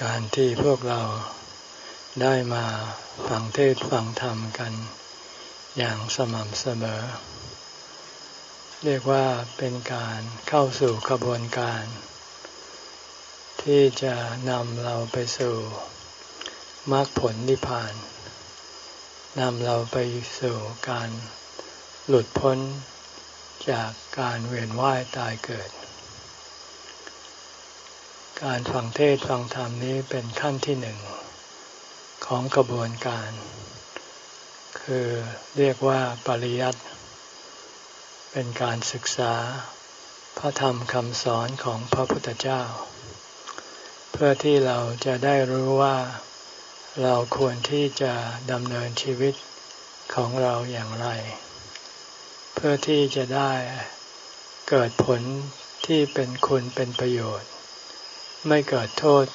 การที่พวกเราได้มาฟังเทศฟังธรรมกัน อย่างสม่ำเสมอ เรียกว่าเป็นการเข้าสู่กระบวนการ ที่จะนำเราไปสู่มรรคผลนิพพานนำเราไปสู่การหลุดพ้นจากการเวียนว่ายตายเกิด การฟังเทศฟังธรรมนี้เป็นขั้นที่หนึ่งของกระบวนการ คือเรียกว่าปริยัติเป็นการศึกษาพระธรรมคำสอนของพระพุทธเจ้า เพื่อที่เราจะได้รู้ว่าเราควรที่จะดำเนินชีวิตของเราอย่างไร เพื่อที่จะได้เกิดผลที่เป็นคุณเป็นประโยชน์ ไม่เกิดโทษ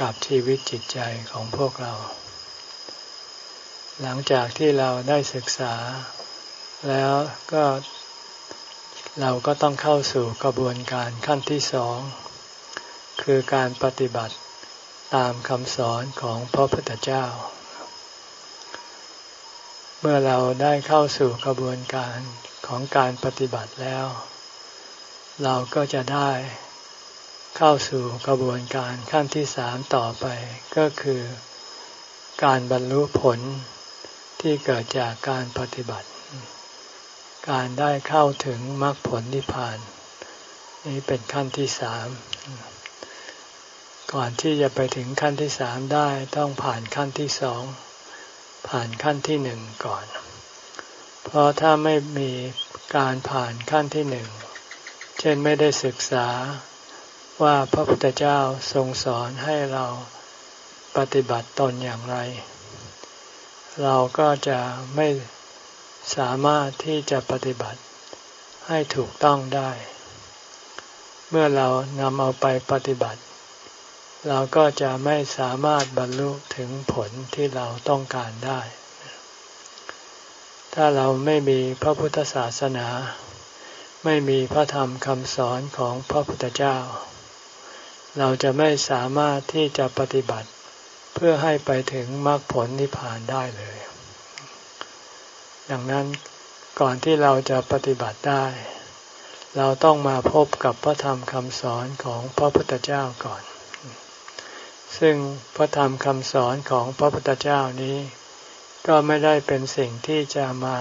กับชีวิตจิตใจของพวกเรา หลังจากที่เราได้ศึกษา แล้วก็เราก็ต้องเข้าสู่กระบวนการขั้นที่สอง คือการปฏิบัติตามคำสอนของพระพุทธเจ้า เมื่อเราได้เข้าสู่กระบวนการของการปฏิบัติแล้ว เราก็จะได้ เข้าสู่กระบวนการขั้นที่สามต่อไปก็คือ การบรรลุผลที่เกิดจากการปฏิบัติ การได้เข้าถึงมรรคผลนิพพาน นี่เป็นขั้นที่สามก่อนที่จะไปถึงขั้นที่สามได้ต้องผ่านขั้นที่สองผ่านขั้นที่หนึ่งก่อน เพราะถ้าไม่มีการผ่านขั้นที่หนึ่งเช่นไม่ได้ศึกษา ว่าพระพุทธเจ้าทรงสอนให้เราปฏิบัติตนอย่างไร เราก็จะไม่สามารถที่จะปฏิบัติให้ถูกต้องได้ เมื่อเรานำเอาไปปฏิบัติ เราก็จะไม่สามารถบรรลุถึงผลที่เราต้องการได้ ถ้าเราไม่มีพระพุทธศาสนา ไม่มีพระธรรมคำสอนของพระพุทธเจ้า เราจะไม่สามารถที่จะปฏิบัติ เพื่อให้ไปถึงมรรคผลนิพพานได้เลย ดังนั้นก่อนที่เราจะปฏิบัติได้ เราต้องมาพบกับพระธรรมคำสอนของพระพุทธเจ้าก่อน ซึ่งพระธรรมคำสอนของพระพุทธเจ้านี้ ก็ไม่ได้เป็นสิ่งที่จะมา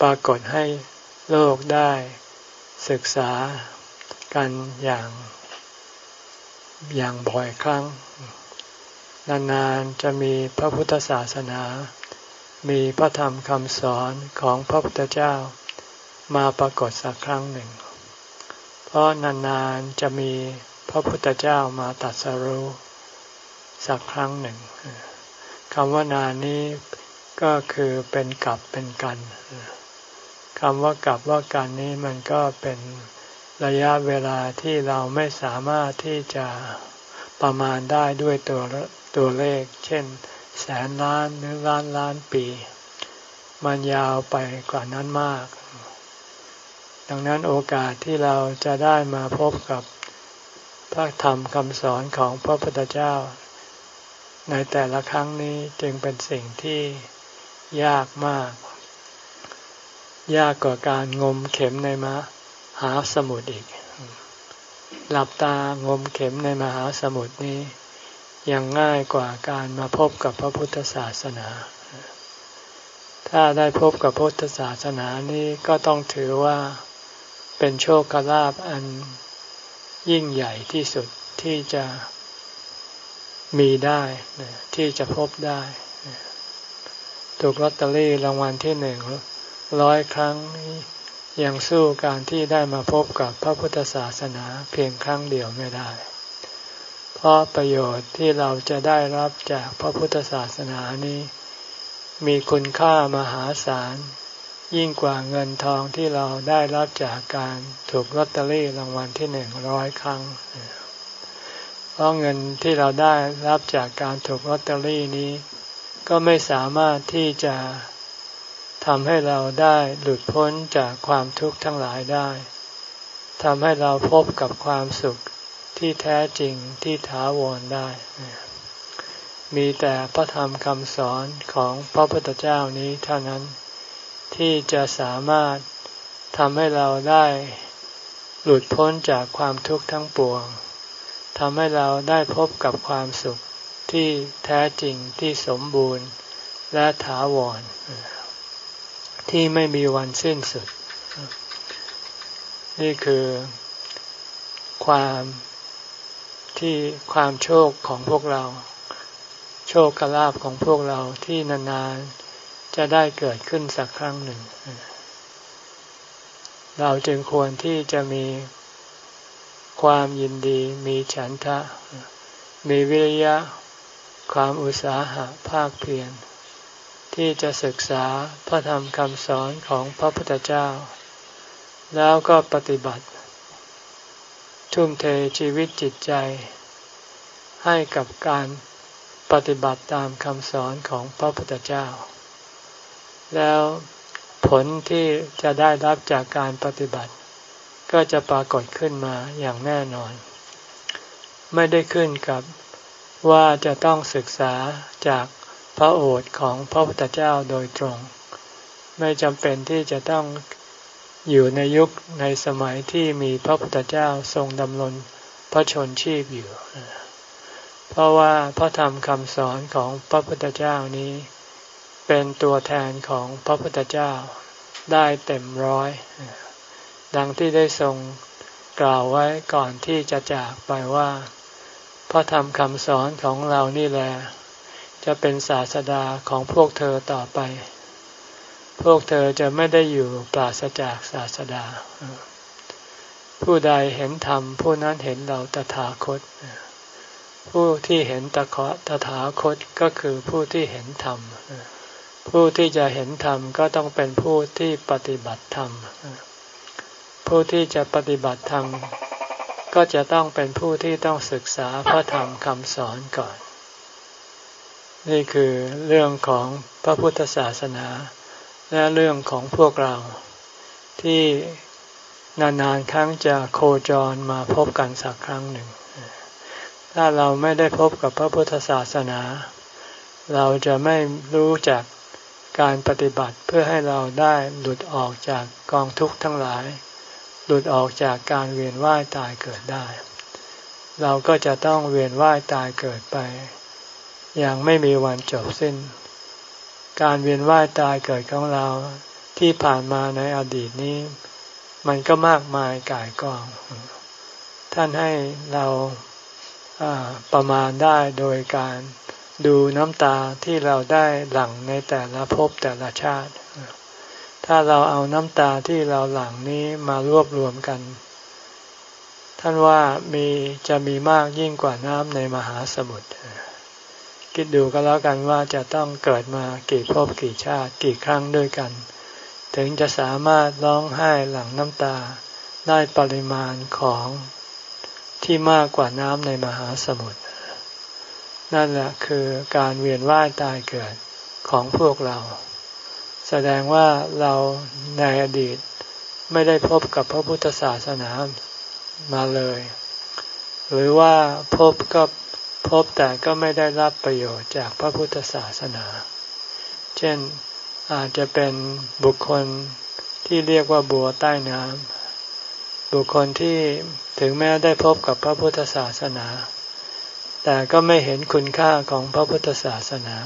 ปรากฏให้โลกได้ศึกษากันอย่าง อย่างบ่อยครั้ง นานๆจะมีพระพุทธศาสนา มีพระธรรมคำสอนของพระพุทธเจ้า มาปรากฏสักครั้งหนึ่ง เพราะนานๆจะมีพระพุทธเจ้ามาตัดสรู้สักครั้งหนึ่งคำว่านานนี้ก็คือเป็นกลับเป็นกันคำว่ากลับว่ากันนี้มันก็เป็น ระยะเวลาที่เราไม่สามารถที่จะประมาณได้ด้วยตัวตัวเลข เช่น แสนล้านหรือล้านล้านปี มันยาวไปกว่านั้นมาก ดังนั้นโอกาสที่เราจะได้มาพบกับพระธรรมคำสอนของพระพุทธเจ้า ในแต่ละครั้งนี้จึงเป็นสิ่งที่ยากมาก ยากกว่าการงมเข็มในม หาสมุทรอีก หลับตางมเข็มในมหาสมุทรนี้ยังง่ายกว่าการมาพบกับพระพุทธศาสนา ถ้าได้พบกับพุทธศาสนานี้ก็ต้องถือว่าเป็นโชคลาภอันยิ่งใหญ่ที่สุดที่จะมีได้ที่จะพบได้ถูกลอตเตอรี่รางวัลที่หนึ่งร้อยครั้ง ยังสู้การที่ได้มาพบกับพระพุทธศาสนาเพียงครั้งเดียวไม่ได้ เพราะประโยชน์ที่เราจะได้รับจากพระพุทธศาสนานี้ มีคุณค่ามหาศาล ยิ่งกว่าเงินทองที่เราได้รับจากการถูกลอตเตอรี่รางวัลที่หนึ่งร้อยครั้ง เพราะเงินที่เราได้รับจากการถูกลอตเตอรี่นี้ ก็ไม่สามารถที่จะ ทำให้เราได้หลุดพ้นจากความทุกข์ทั้งหลายได้ทำให้เราพบกับความสุขที่แท้จริงที่ถาวรได้ มีแต่พระธรรมคำสอนของพระพุทธเจ้านี้เท่านั้นที่จะสามารถทำให้เราได้หลุดพ้นจากความทุกข์ทั้งปวงทำให้เราได้พบกับความสุขที่แท้จริงที่สมบูรณ์และถาวร ที่ไม่มีวันสิ้นสุด นี่คือความที่ความโชคของพวกเรา โชคกลาบของพวกเราที่นานๆจะได้เกิดขึ้นสักครั้งหนึ่ง เราจึงควรที่จะมีความยินดีมีฉันทะ มีวิริยะ ความอุตสาหะภาคเพียร ที่จะศึกษาพระธรรมคำสอนของพระพุทธเจ้า แล้วก็ปฏิบัติ ทุ่มเทชีวิตจิตใจ ให้กับการปฏิบัติตามคำสอนของพระพุทธเจ้า แล้วผลที่จะได้รับจากการปฏิบัติ ก็จะปรากฏขึ้นมาอย่างแน่นอน ไม่ได้ขึ้นกับว่าจะต้องศึกษาจาก พระโอษฐ์ของพระพุทธเจ้าโดยตรง ไม่จำเป็นที่จะต้องอยู่ในยุคในสมัยที่มีพระพุทธเจ้าทรงดำรงพระชนชีพอยู่ เพราะว่าพระธรรมคำสอนของพระพุทธเจ้านี้ เป็นตัวแทนของพระพุทธเจ้าได้เต็มร้อย ดังที่ได้ทรงกล่าวไว้ก่อนที่จะจากไปว่า พระธรรมคำสอนของเรานี่แหละ จะเป็นศาสดาของพวกเธอต่อไป พวกเธอจะไม่ได้อยู่ปราศจากศาสดา ผู้ใดเห็นธรรมผู้นั้นเห็นเราตถาคต ผู้ที่เห็นตะเคาะตถาคตก็คือผู้ที่เห็นธรรม ผู้ที่จะเห็นธรรมก็ต้องเป็นผู้ที่ปฏิบัติธรรม ผู้ที่จะปฏิบัติธรรมก็จะต้องเป็นผู้ที่ต้องศึกษาพระธรรมคำสอนก่อน นี่คือเรื่องของพระพุทธศาสนา และเรื่องของพวกเรา ที่นานๆครั้งจะโคจรมาพบกันสักครั้งหนึ่ง ถ้าเราไม่ได้พบกับพระพุทธศาสนา เราจะไม่รู้จักการปฏิบัติเพื่อให้เราได้หลุดออกจากกองทุกข์ทั้งหลาย หลุดออกจากการเวียนว่ายตายเกิดได้ เราก็จะต้องเวียนว่ายตายเกิดไป อย่างไม่มีวันจบสิ้น การเวียนว่ายตายเกิดของเราที่ผ่านมาในอดีตนี้ มันก็มากมายกายกอง ท่านให้เราประมาณได้โดยการดูน้ำตาที่เราได้หลั่งในแต่ละภพแต่ละชาติ ถ้าเราเอาน้ำตาที่เราหลั่งนี้มารวบรวมกัน ท่านว่ามีจะมีมากยิ่งกว่าน้ำในมหาสมุทร คิดดูก็แล้วกันว่าจะต้องเกิดมากี่ภพกี่ชาติกี่ครั้งด้วยกัน ถึงจะสามารถร้องไห้หลั่งน้ำตาได้ปริมาณของที่มากกว่าน้ำในมหาสมุทรนั่นแหละคือการเวียนว่ายตายเกิดของพวกเรา แสดงว่าเราในอดีตไม่ได้พบกับพระพุทธศาสนามาเลย หรือว่าพบก็ พบแต่ก็ไม่ได้รับประโยชน์จากพระพุทธศาสนา เช่นอาจจะเป็นบุคคลที่เรียกว่าบัวใต้น้ำบุคคลที่ถึงแม้ได้พบกับพระพุทธศาสนา แต่ก็ไม่เห็นคุณค่าของพระพุทธศาสนา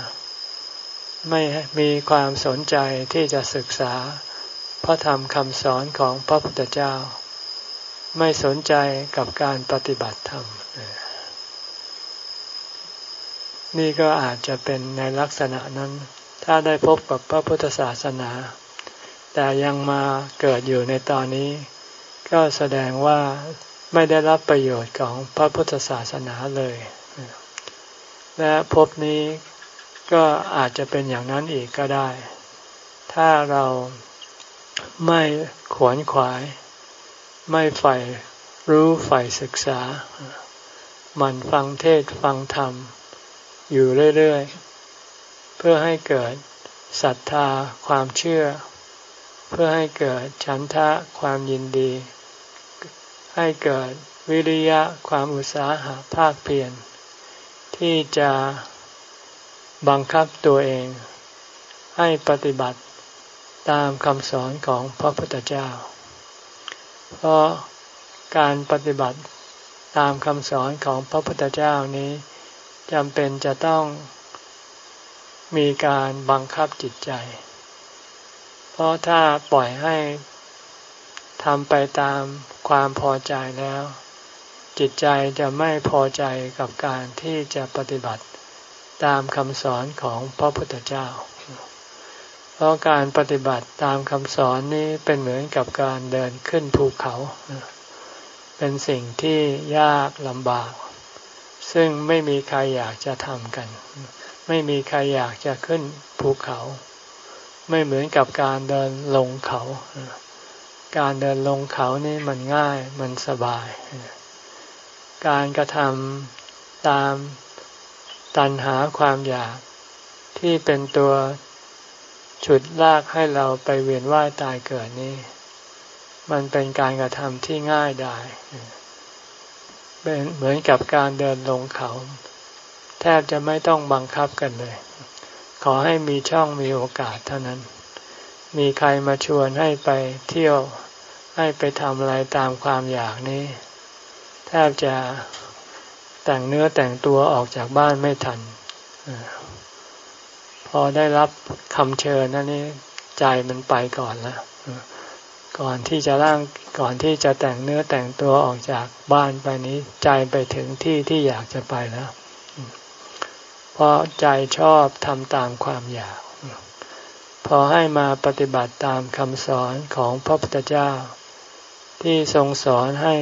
ไม่มีความสนใจที่จะศึกษาพระธรรมคำสอนของพระพุทธเจ้า ไม่สนใจกับการปฏิบัติธรรม นี่ก็อาจจะเป็นในลักษณะนั้น ถ้าได้พบกับพระพุทธศาสนา แต่ยังมาเกิดอยู่ในตอนนี้ ก็แสดงว่าไม่ได้รับประโยชน์ของพระพุทธศาสนาเลย และพบนี้ก็อาจจะเป็นอย่างนั้นอีกก็ได้ ถ้าเราไม่ขวนขวาย ไม่ใฝ่รู้ใฝ่ศึกษา มันฟังเทศฟังธรรม อยู่เรื่อยๆ เพื่อให้เกิดศรัทธาความเชื่อ เพื่อให้เกิดฉันทะความยินดี ให้เกิดวิริยะความอุตสาหะภาคเพียรที่จะบังคับตัวเอง ให้ปฏิบัติตามคำสอนของพระพุทธเจ้า เพราะการปฏิบัติตามคำสอนของพระพุทธเจ้านี้ จำเป็นจะต้องมีการบังคับจิตใจ เพราะถ้าปล่อยให้ทำไปตามความพอใจแล้ว จิตใจจะไม่พอใจกับการที่จะปฏิบัติตามคำสอนของพระพุทธเจ้า เพราะการปฏิบัติตามคำสอนนี้เป็นเหมือนกับการเดินขึ้นภูเขา เป็นสิ่งที่ยากลำบาก ซึ่งไม่มีใครอยากจะทำกัน ไม่มีใครอยากจะขึ้นภูเขา ไม่เหมือนกับการเดินลงเขา การเดินลงเขานี่มันง่ายมันสบาย การกระทำตามตัณหาความอยากที่เป็นตัวฉุดลากให้เราไปเวียนว่ายตายเกิดนี้มันเป็นการกระทำที่ง่ายดาย เป็นเหมือนกับการเดินลงเขา แทบจะไม่ต้องบังคับกันเลย ขอให้มีช่องมีโอกาสเท่านั้น มีใครมาชวนให้ไปเที่ยวให้ไปทำอะไรตามความอยากนี้ แทบจะแต่งเนื้อแต่งตัวออกจากบ้านไม่ทัน พอได้รับคำเชิญนั่นนี่ใจมันไปก่อนแล้ว ก่อนที่จะร่างก่อนที่จะแต่งเนื้อแต่งตัวออกจากบ้านไปนี้ใจไปถึงที่ที่อยากจะไปแล้ว เพราะใจชอบทำตามความอยาก พอให้มาปฏิบัติตามคำสอนของพระพุทธเจ้า ที่ทรงสอนให้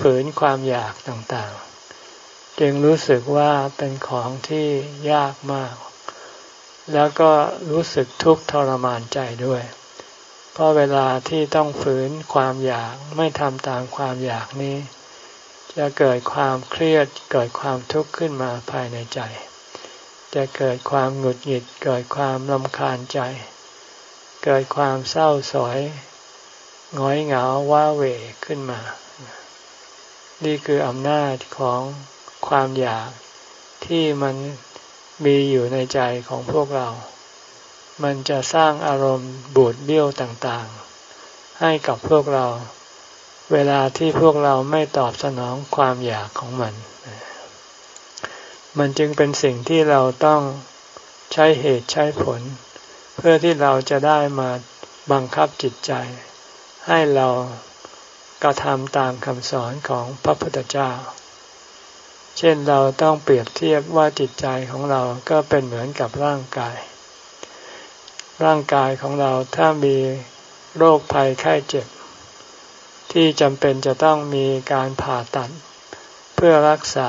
ฝืนความอยากต่างๆ จึงรู้สึกว่าเป็นของที่ยากมาก แล้วก็รู้สึกทุกข์ทรมานใจด้วย เพราะเวลาที่ต้องฝืนความอยากไม่ทำตามความอยากนี้ จะเกิดความเครียดเกิดความทุกข์ขึ้นมาภายในใจ จะเกิดความหงุดหงิดเกิดความลำคาญใจ เกิดความเศร้าสอยง้อยเหงาว้าเหวขึ้นมา นี่คืออำนาจของความอยากที่มันมีอยู่ในใจของพวกเรา มันจะสร้างอารมณ์บูดเบี้ยวต่างๆ ให้กับพวกเรา เวลาที่พวกเราไม่ตอบสนองความอยากของมัน มันจึงเป็นสิ่งที่เราต้องใช้เหตุใช้ผล เพื่อที่เราจะได้มาบังคับจิตใจ ให้เรากระทำตามคำสอนของพระพุทธเจ้า เช่นเราต้องเปรียบเทียบว่าจิตใจของเราก็เป็นเหมือนกับร่างกาย ร่างกายของเราถ้ามีโรคภัยไข้เจ็บ ที่จำเป็นจะต้องมีการผ่าตัดเพื่อรักษา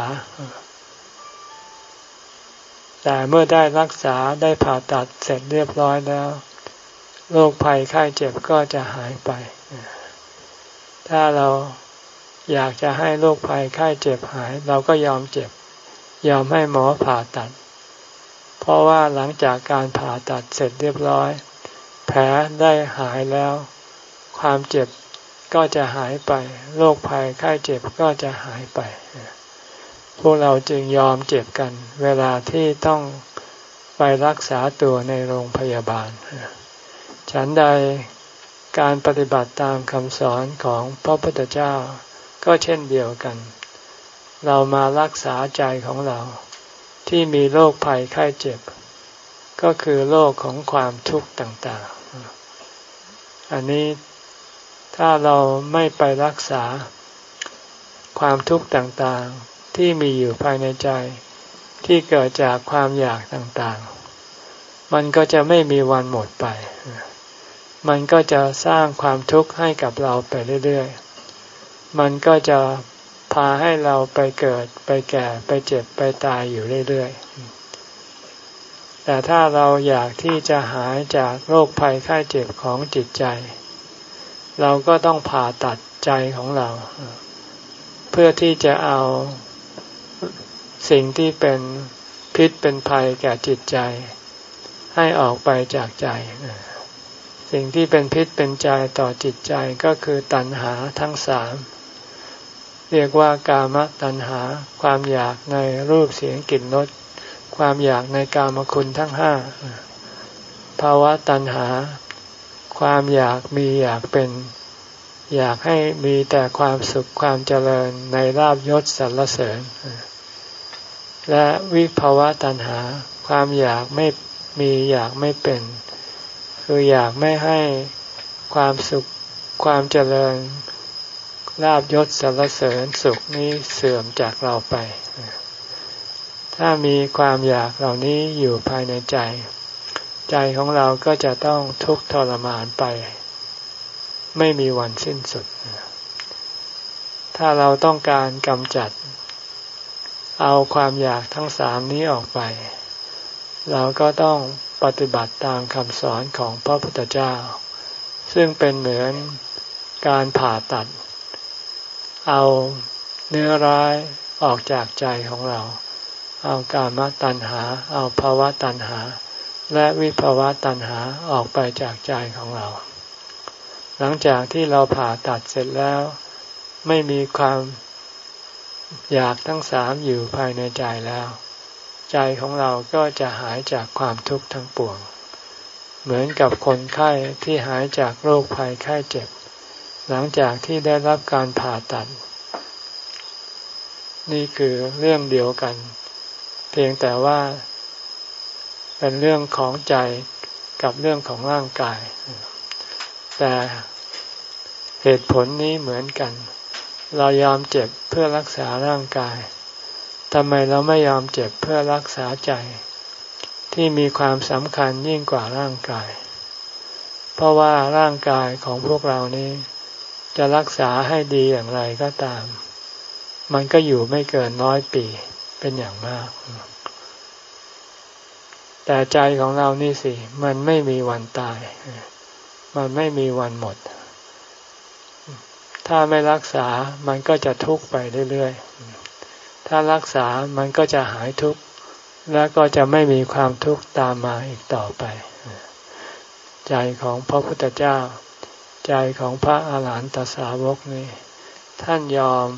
แต่เมื่อได้รักษาได้ผ่าตัดเสร็จเรียบร้อยแล้ว โรคภัยไข้เจ็บก็จะหายไป ถ้าเราอยากจะให้โรคภัยไข้เจ็บหาย เราก็ยอมเจ็บ ยอมให้หมอผ่าตัด ราะว่าหลังจากการผ่าตัดเสร็จเรียบร้อย แผลได้หายแล้ว ความเจ็บก็จะหายไป โรคภัยไข้เจ็บก็จะหายไป พวกเราจึงยอมเจ็บกัน เวลาที่ต้องไปรักษาตัวในโรงพยาบาล ฉันใดการปฏิบัติตามคำสอนของพระพุทธเจ้าก็เช่นเดียวกัน เรามารักษาใจของเรา ที่มีโรคภัยไข้เจ็บ ก็คือโรคของความทุกข์ต่างๆ อันนี้ถ้าเราไม่ไปรักษาความทุกข์ต่างๆ ที่มีอยู่ภายในใจ ที่เกิดจากความอยากต่างๆ มันก็จะไม่มีวันหมดไป มันก็จะสร้างความทุกข์ให้กับเราไปเรื่อยๆ มันก็จะาให้เราไปเกิดไปแก่ไปเจ็บไปตายอยู่เรื่อยๆ แต่ถ้าเราอยากที่จะหายจากโรคภัยไข้เจ็บของจิตใจ เราก็ต้องผ่าตัดใจของเรา เพื่อที่จะเอาสิ่งที่เป็นพิษเป็นภัยแก่จิตใจ ให้ออกไปจากใจ สิ่งที่เป็นพิษเป็นใจต่อจิตใจก็คือตัณหาทั้งสาม เรียกว่ากามตัณหา ความอยากในรูปเสียงกลิ่นรสความอยากในกามคุณทั้งห้าภาวะตัณหา ความอยากมีอยากเป็น อยากให้มีแต่ความสุขความเจริญในราบยศสรรเสริญ และวิภาวะตัณหา ความอยากไม่มีอยากไม่เป็น คืออยากไม่ให้ความสุขความเจริญ ลาบยศสรรเสริญสุขนี้เสื่อมจากเราไป ถ้ามีความอยากเหล่านี้อยู่ภายในใจ ใจของเราก็จะต้องทุกข์ทรมานไป ไม่มีวันสิ้นสุด ถ้าเราต้องการกำจัด เอาความอยากทั้งสามนี้ออกไป เราก็ต้องปฏิบัติตามคำสอนของพระพุทธเจ้า ซึ่งเป็นเหมือนการผ่าตัด เอาเนื้อร้ายออกจากใจของเรา เอากามตัณหา เอาภาวะตัณหา และวิภาวะตัณหาออกไปจากใจของเรา หลังจากที่เราผ่าตัดเสร็จแล้ว ไม่มีความอยากทั้งสามอยู่ภายในใจแล้ว ใจของเราก็จะหายจากความทุกข์ทั้งปวง เหมือนกับคนไข้ที่หายจากโรคภัยไข้เจ็บ หลังจากที่ได้รับการผ่าตัด นี่คือเรื่องเดียวกัน เพียงแต่ว่า เป็นเรื่องของใจกับเรื่องของร่างกาย แต่เหตุผลนี้เหมือนกัน เรายอมเจ็บเพื่อรักษาร่างกายทำไมเราไม่ยอมเจ็บเพื่อรักษาใจ ที่มีความสำคัญยิ่งกว่าร่างกาย เพราะว่าร่างกายของพวกเรานี้ จะรักษาให้ดีอย่างไรก็ตาม มันก็อยู่ไม่เกินน้อยปีเป็นอย่างมาก แต่ใจของเรานี่สิ มันไม่มีวันตาย มันไม่มีวันหมด ถ้าไม่รักษา มันก็จะทุกข์ไปเรื่อยๆ ถ้ารักษา มันก็จะหายทุกข์ แล้วก็จะไม่มีความทุกข์ตามมาอีกต่อไป ใจของพระพุทธเจ้า ใจของพระอาหารหันตสาวกนี้ ท่านยอม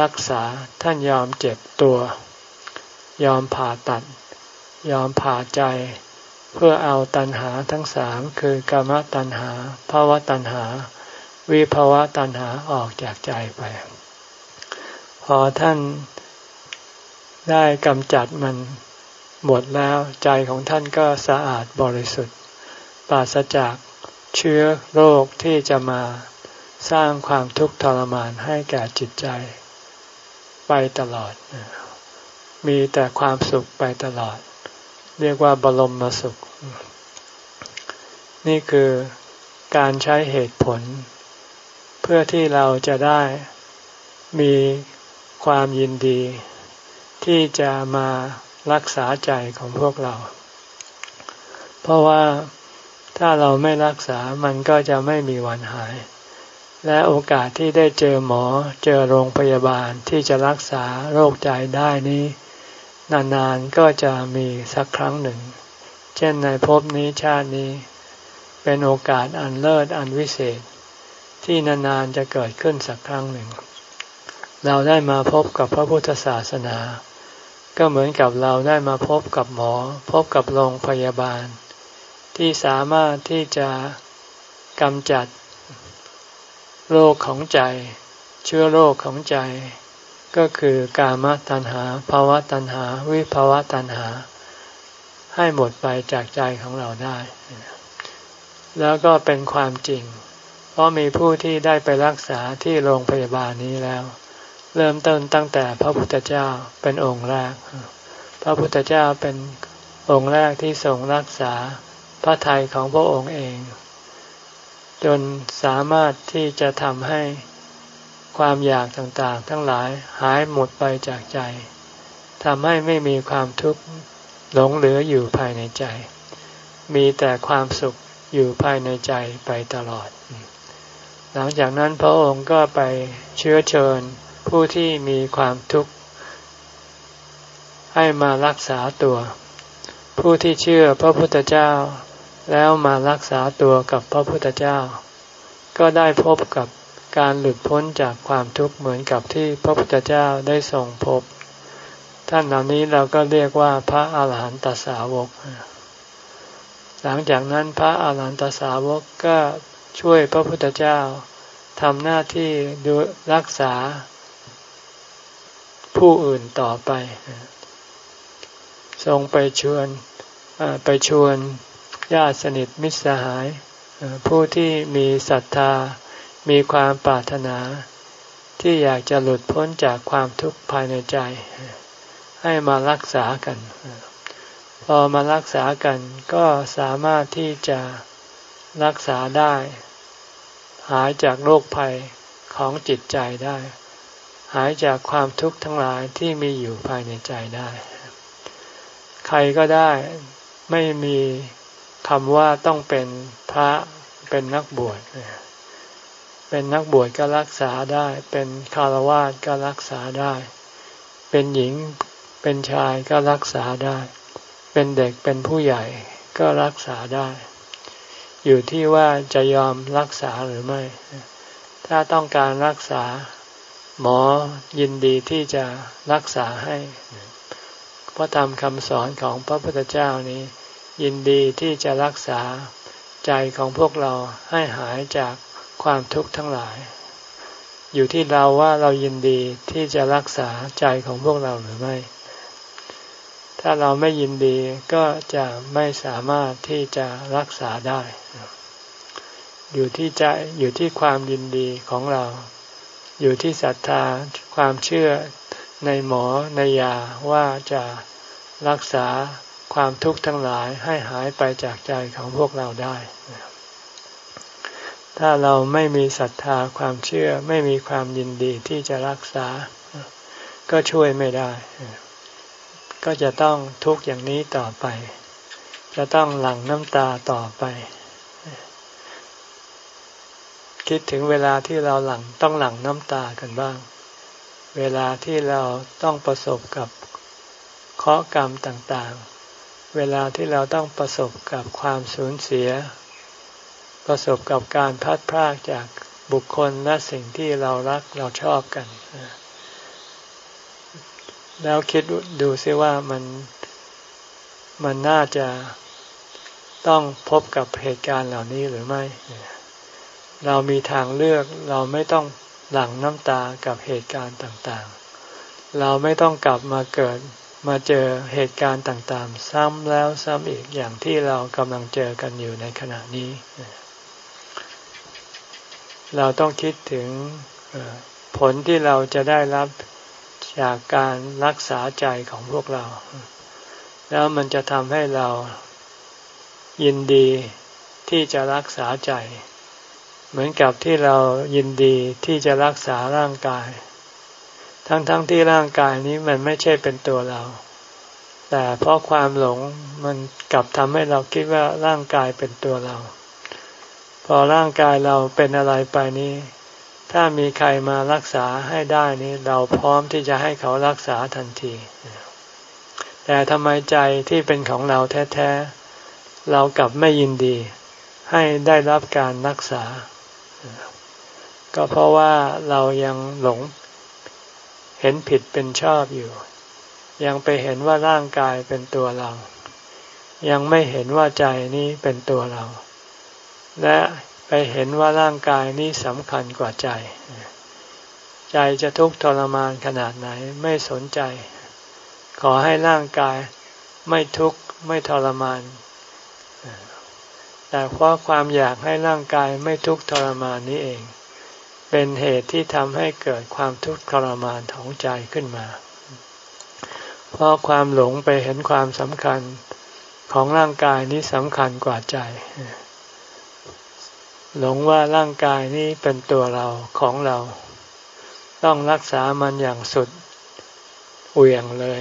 รักษาท่านยอมเจ็บตัว ยอมผ่าตัด ยอมผ่าใจ เพื่อเอาตัณหาทั้งสามคือกามตัณหาภาวะตัณหา วิภาวะตัณหาออกจากใจไป พอท่านได้กำจัดมันหมดแล้วใจของท่านก็สะอาดบริสุทธิ์ ปราศจาก เชื้อโรคที่จะมาสร้างความทุกข์ทรมานให้แก่จิตใจ ไปตลอด มีแต่ความสุขไปตลอด เรียกว่าบรมมาสุข นี่คือการใช้เหตุผล เพื่อที่เราจะได้มีความยินดี ที่จะมารักษาใจของพวกเรา เพราะว่า ถ้าเราไม่รักษามันก็จะไม่มีวันหาย และโอกาสที่ได้เจอหมอเจอโรงพยาบาลที่จะรักษาโรคใจได้นี้ นานๆก็จะมีสักครั้งหนึ่ง เช่นในภพนี้ชาตินี้ เป็นโอกาสอันเลิศอันวิเศษ ที่นานๆจะเกิดขึ้นสักครั้งหนึ่ง เราได้มาพบกับพระพุทธศาสนา ก็เหมือนกับเราได้มาพบกับหมอ พบกับโรงพยาบาล ที่สามารถที่จะกำจัดโรคของใจ เชื้อโรคของใจ ก็คือกามตัณหาภาวะตัณหา วิภาวะตัณหา ให้หมดไปจากใจของเราได้ แล้วก็เป็นความจริง เพราะมีผู้ที่ได้ไปรักษาที่โรงพยาบาลนี้แล้ว เริ่มต้นตั้งแต่พระพุทธเจ้าเป็นองค์แรก พระพุทธเจ้าเป็นองค์แรกที่ทรงรักษา ระทัยของพระองค์เอง จนสามารถที่จะทำให้ความอยากต่างๆ ทั้งหลายหายหมดไปจากใจทำให้ไม่มีความทุกข์หลงเหลืออยู่ภายในใจ มีแต่ความสุขอยู่ภายในใจไปตลอด หลังจากนั้นพระองค์ก็ไปเชื้อเชิญผู้ที่มีความทุกข์ให้มารักษาตัว ผู้ที่เชื่อพระพุทธเจ้า แล้วมารักษาตัวกับพระพุทธเจ้า ก็ได้พบกับการหลุดพ้นจากความทุกข์เหมือนกับที่พระพุทธเจ้าได้ทรงพบ ท่านเหล่านี้เราก็เรียกว่าพระอาหารหันตสาวก หลังจากนั้นพระอาหารหันตสาวกก็ช่วยพระพุทธเจ้าทำหน้าที่ดูรักษา ผู้อื่นต่อไป ทรงไปชวนไปชวน ญาติสนิทมิตรสหาย ผู้ที่มีศรัทธา มีความปรารถนา ที่อยากจะหลุดพ้นจากความทุกข์ภายในใจ ให้มารักษากัน พอมารักษากันก็สามารถที่จะรักษาได้ หายจากโรคภัยของจิตใจได้ หายจากความทุกข์ทั้งหลายที่มีอยู่ภายในใจได้ ใครก็ได้ไม่มี คำว่าต้องเป็นพระเป็นนักบวชเป็นนักบวชก็รักษาได้ เป็นคารวาสก็รักษาได้ เป็นหญิงเป็นชายก็รักษาได้ เป็นเด็กเป็นผู้ใหญ่ก็รักษาได้ อยู่ที่ว่าจะยอมรักษาหรือไม่ ถ้าต้องการรักษาหมอยินดีที่จะรักษาให้เพราะตามคำสอนของพระพุทธเจ้านี้ ยินดีที่จะรักษาใจของพวกเราให้หายจากความทุกข์ทั้งหลาย อยู่ที่เราว่าเรายินดีที่จะรักษาใจของพวกเราหรือไม่ ถ้าเราไม่ยินดีก็จะไม่สามารถที่จะรักษาได้ อยู่ที่ใจอยู่ที่ความยินดีของเรา อยู่ที่ศรัทธาความเชื่อในหมอในยาว่าจะรักษา ความทุกข์ทั้งหลายให้หายไปจากใจของพวกเราได้ ถ้าเราไม่มีศรัทธาความเชื่อไม่มีความยินดีที่จะรักษา ก็ช่วยไม่ได้ ก็จะต้องทุกข์อย่างนี้ต่อไป จะต้องหลั่งน้ำตาต่อไป คิดถึงเวลาที่เราหลั่งต้องหลั่งน้ำตากันบ้าง เวลาที่เราต้องประสบกับเคราะห์กรรมต่างๆ เวลาที่เราต้องประสบกับความสูญเสีย ประสบกับการพัดพรากจากบุคคลและสิ่งที่เรารักเราชอบกัน แล้วคิดดูซิว่ามันมันน่าจะต้องพบกับเหตุการณ์เหล่านี้หรือไม่ เรามีทางเลือกเราไม่ต้องหลั่งน้ำตากับเหตุการณ์ต่างๆ เราไม่ต้องกลับมาเกิด มาเจอเหตุการณ์ต่างๆ ซ้ำแล้วซ้ำอีกอย่างที่เรากำลังเจอกันอยู่ในขณะนี้ เราต้องคิดถึงผลที่เราจะได้รับจากการรักษาใจของพวกเรา แล้วมันจะทำให้เรายินดีที่จะรักษาใจ เหมือนกับที่เรายินดีที่จะรักษาร่างกาย ทั้งๆทที่ร่างกายนี้มันไม่ใช่เป็นตัวเรา แต่เพราะความหลงมันกลับทำให้เราคิดว่าร่างกายเป็นตัวเรา พอร่างกายเราเป็นอะไรไปนี้ ถ้ามีใครมารักษาให้ได้นี้ เราพร้อมที่จะให้เขารักษาทันที แต่ทำไมใจที่เป็นของเราแท้ๆ เรากลับไม่ยินดี ให้ได้รับการรักษา ก็เพราะว่าเรายังหลง เห็นผิดเป็นชอบอยู่ ยังไปเห็นว่าร่างกายเป็นตัวเรา ยังไม่เห็นว่าใจนี้เป็นตัวเรา และไปเห็นว่าร่างกายนี้สำคัญกว่าใจ ใจจะทุกข์ทรมานขนาดไหนไม่สนใจ ขอให้ร่างกายไม่ทุกข์ไม่ทรมาน แต่เพราะความอยากให้ร่างกายไม่ทุกข์ทรมานนี้เอง เป็นเหตุที่ทำให้เกิดความทุกข์ทรมานของใจขึ้นมา เพราะความหลงไปเห็นความสำคัญของร่างกายนี้สำคัญกว่าใจ หลงว่าร่างกายนี้เป็นตัวเราของเรา ต้องรักษามันอย่างสุดเวี่ยงเลย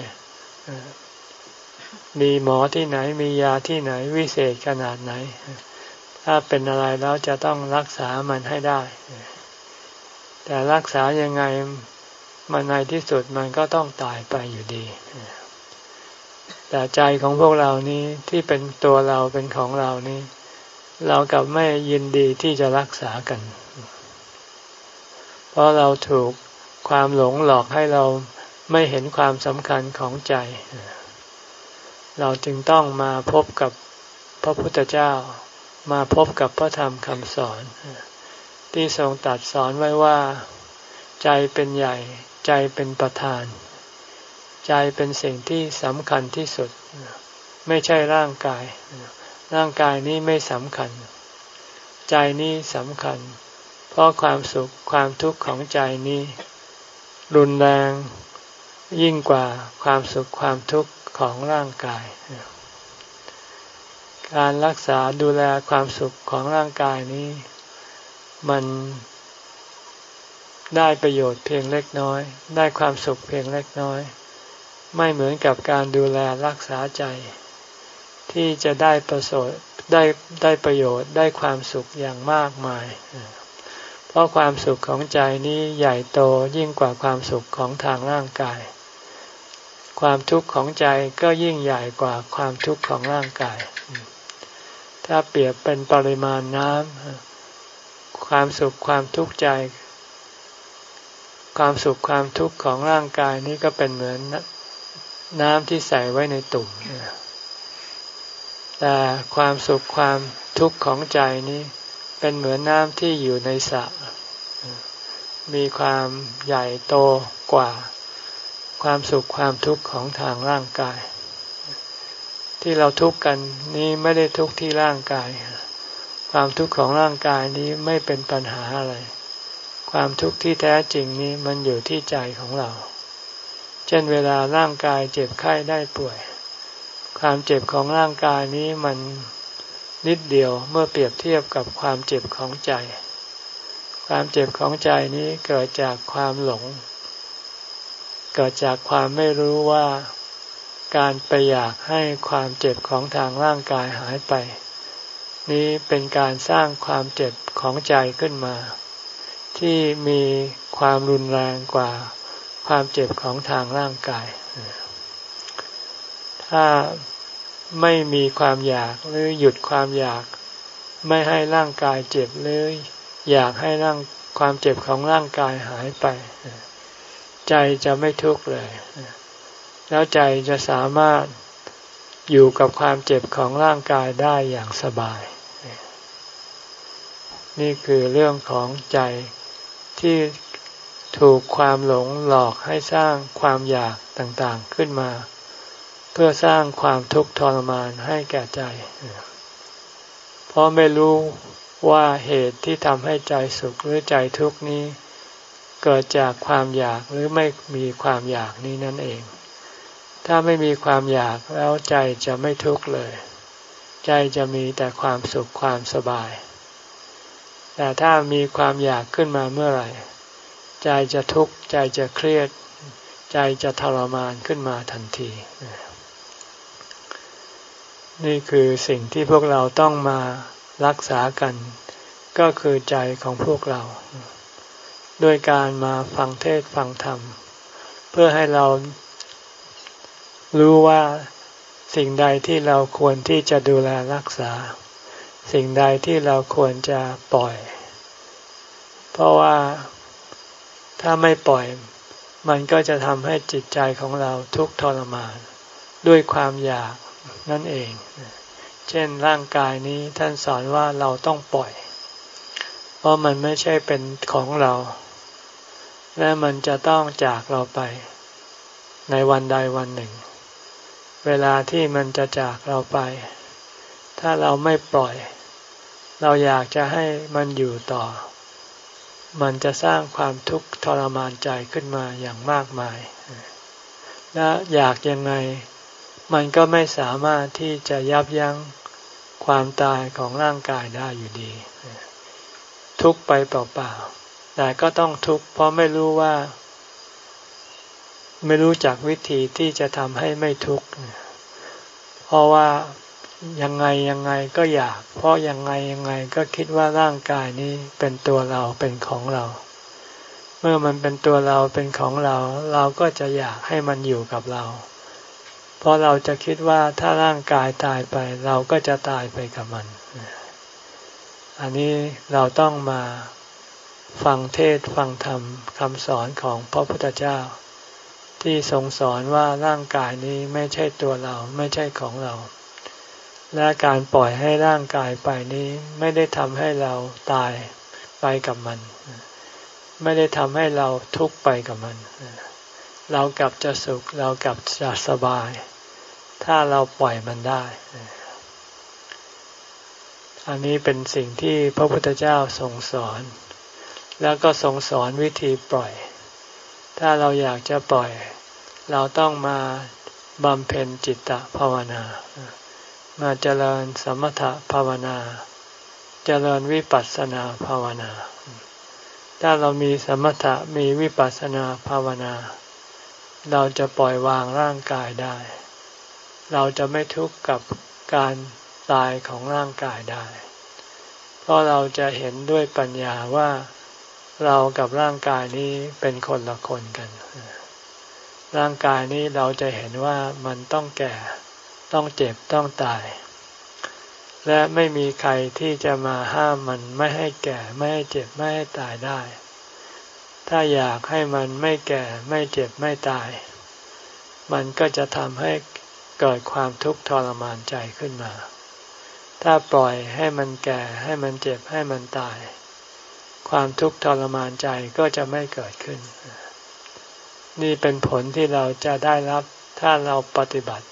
มีหมอที่ไหนมียาที่ไหนวิเศษขนาดไหน ถ้าเป็นอะไรแล้วจะต้องรักษามันให้ได้ แต่รักษายังไงมันในที่สุดมันก็ต้องตายไปอยู่ดี แต่ใจของพวกเรานี้ที่เป็นตัวเราเป็นของเรานี้ เรากลับไม่ยินดีที่จะรักษากัน เพราะเราถูกความหลงหลอกให้เราไม่เห็นความสำคัญของใจ เราจึงต้องมาพบกับพระพุทธเจ้า มาพบกับพระธรรมคำสอน ที่ทรงตัดสอนไว้ว่า ใจเป็นใหญ่ ใจเป็นประธาน ใจเป็นสิ่งที่สำคัญที่สุด ไม่ใช่ร่างกาย ร่างกายนี้ไม่สำคัญ ใจนี้สำคัญ เพราะความสุขความทุกข์ของใจนี้ รุนแรงยิ่งกว่าความสุขความทุกข์ของร่างกาย การรักษาดูแลความสุขของร่างกายนี้ มันได้ประโยชน์เพียงเล็กน้อย ได้ความสุขเพียงเล็กน้อย ไม่เหมือนกับการดูแลรักษาใจ ที่จะได้ประโยชน์ได้ได้ประโยชน์ได้ความสุขอย่างมากมาย เพราะความสุขของใจนี้ใหญ่โตยิ่งกว่าความสุขของทางร่างกาย ความทุกข์ของใจก็ยิ่งใหญ่กว่าความทุกข์ของร่างกาย ถ้าเปรียบเป็นปริมาณน้ำ ความสุขความทุกข์ใจ ความสุขความทุกข์ของร่างกายนี้ก็เป็นเหมือนน้ำที่ใส่ไว้ในตุ่มแต่ความสุขความทุกข์ของใจนี้ เป็นเหมือนน้ำที่อยู่ในสระมีความใหญ่โตกว่า ความสุขความทุกข์ของทางร่างกาย ที่เราทุกข์กันนี้ไม่ได้ทุกข์ที่ร่างกาย ความทุกข์ของร่างกายนี้ไม่เป็นปัญหาอะไร ความทุกข์ที่แท้จริงนี้มันอยู่ที่ใจของเรา เช่นเวลาร่างกายเจ็บไข้ได้ป่วย ความเจ็บของร่างกายนี้มันนิดเดียวเมื่อเปรียบเทียบกับความเจ็บของใจ ความเจ็บของใจนี้เกิดจากความหลง เกิดจากความไม่รู้ว่าการไปอยากให้ความเจ็บของทางร่างกายหายไป นี้เป็นการสร้างความเจ็บของใจขึ้นมา ที่มีความรุนแรงกว่าความเจ็บของทางร่างกาย ถ้าไม่มีความอยากหรือหยุดความอยาก ไม่ให้ร่างกายเจ็บหรืออยากให้ร่างความเจ็บของร่างกายหายไป ใจจะไม่ทุกข์เลย แล้วใจจะสามารถอยู่กับความเจ็บของร่างกายได้อย่างสบาย นี่คือเรื่องของใจที่ถูกความหลงหลอกให้สร้างความอยากต่างๆขึ้นมา เพื่อสร้างความทุกข์ทรมานให้แก่ใจ เพราะไม่รู้ว่าเหตุที่ทำให้ใจสุขหรือใจทุกข์นี้ เกิดจากความอยากหรือไม่มีความอยากนี้นั่นเอง ถ้าไม่มีความอยากแล้วใจจะไม่ทุกข์เลย ใจจะมีแต่ความสุขความสบาย แต่ถ้ามีความอยากขึ้นมาเมื่อไหร่ ใจจะทุกข์ใจจะเครียด ใจจะทรมานขึ้นมาทันที นี่คือสิ่งที่พวกเราต้องมารักษากัน ก็คือใจของพวกเรา ด้วยการมาฟังเทศฟังธรรม เพื่อให้เรารู้ว่าสิ่งใดที่เราควรที่จะดูแลรักษา สิ่งใดที่เราควรจะปล่อย เพราะว่าถ้าไม่ปล่อย มันก็จะทำให้จิตใจของเราทุกข์ทรมาน ด้วยความอยากนั่นเอง เช่นร่างกายนี้ท่านสอนว่าเราต้องปล่อย เพราะมันไม่ใช่เป็นของเรา และมันจะต้องจากเราไป ในวันใดวันหนึ่ง เวลาที่มันจะจากเราไป ถ้าเราไม่ปล่อย เราอยากจะให้มันอยู่ต่อ มันจะสร้างความทุกข์ทรมานใจขึ้นมาอย่างมากมาย และอยากยังไง มันก็ไม่สามารถที่จะยับยั้งความตายของร่างกายได้อยู่ดี ทุกไปเปล่าๆ แต่ก็ต้องทุกเพราะไม่รู้ว่า ไม่รู้จักวิธีที่จะทำให้ไม่ทุกข์เพราะว่า ยังไงยังไงก็อยาก เพราะยังไงยังไงก็คิดว่าร่างกายนี้เป็นตัวเราเป็นของเรา เมื่อมันเป็นตัวเราเป็นของเรา เราก็จะอยากให้มันอยู่กับเรา เพราะเราจะคิดว่าถ้าร่างกายตายไป เราก็จะตายไปกับมัน อันนี้เราต้องมาฟังเทศฟังธรรมคำสอนของพระพุทธเจ้า ที่ทรงสอนว่าร่างกายนี้ไม่ใช่ตัวเราไม่ใช่ของเรา และการปล่อยให้ร่างกายไปนี้ไม่ได้ทำให้เราตายไปกับมัน ไม่ได้ทำให้เราทุกข์ไปกับมัน เรากลับจะสุขเรากลับจะสบาย ถ้าเราปล่อยมันได้ อันนี้เป็นสิ่งที่พระพุทธเจ้าทรงสอน แล้วก็ทรงสอนวิธีปล่อย ถ้าเราอยากจะปล่อย เราต้องมาบำเพ็ญจิตตภาวนา มาเจริญสมถภาวนา เจริญวิปัสสนาภาวนา ถ้าเรามีสมถะมีวิปัสสนาภาวนา เราจะปล่อยวางร่างกายได้ เราจะไม่ทุกข์กับการตายของร่างกายได้ เพราะเราจะเห็นด้วยปัญญาว่าเรากับร่างกายนี้เป็นคนละคนกัน ร่างกายนี้เราจะเห็นว่ามันต้องแก่ ต้องเจ็บต้องตาย และไม่มีใครที่จะมาห้ามมันไม่ให้แก่ไม่ให้เจ็บไม่ให้ตายได้ ถ้าอยากให้มันไม่แก่ไม่เจ็บไม่ตาย มันก็จะทำให้เกิดความทุกข์ทรมานใจขึ้นมา ถ้าปล่อยให้มันแก่ให้มันเจ็บให้มันตาย ความทุกข์ทรมานใจก็จะไม่เกิดขึ้น นี่เป็นผลที่เราจะได้รับถ้าเราปฏิบัติ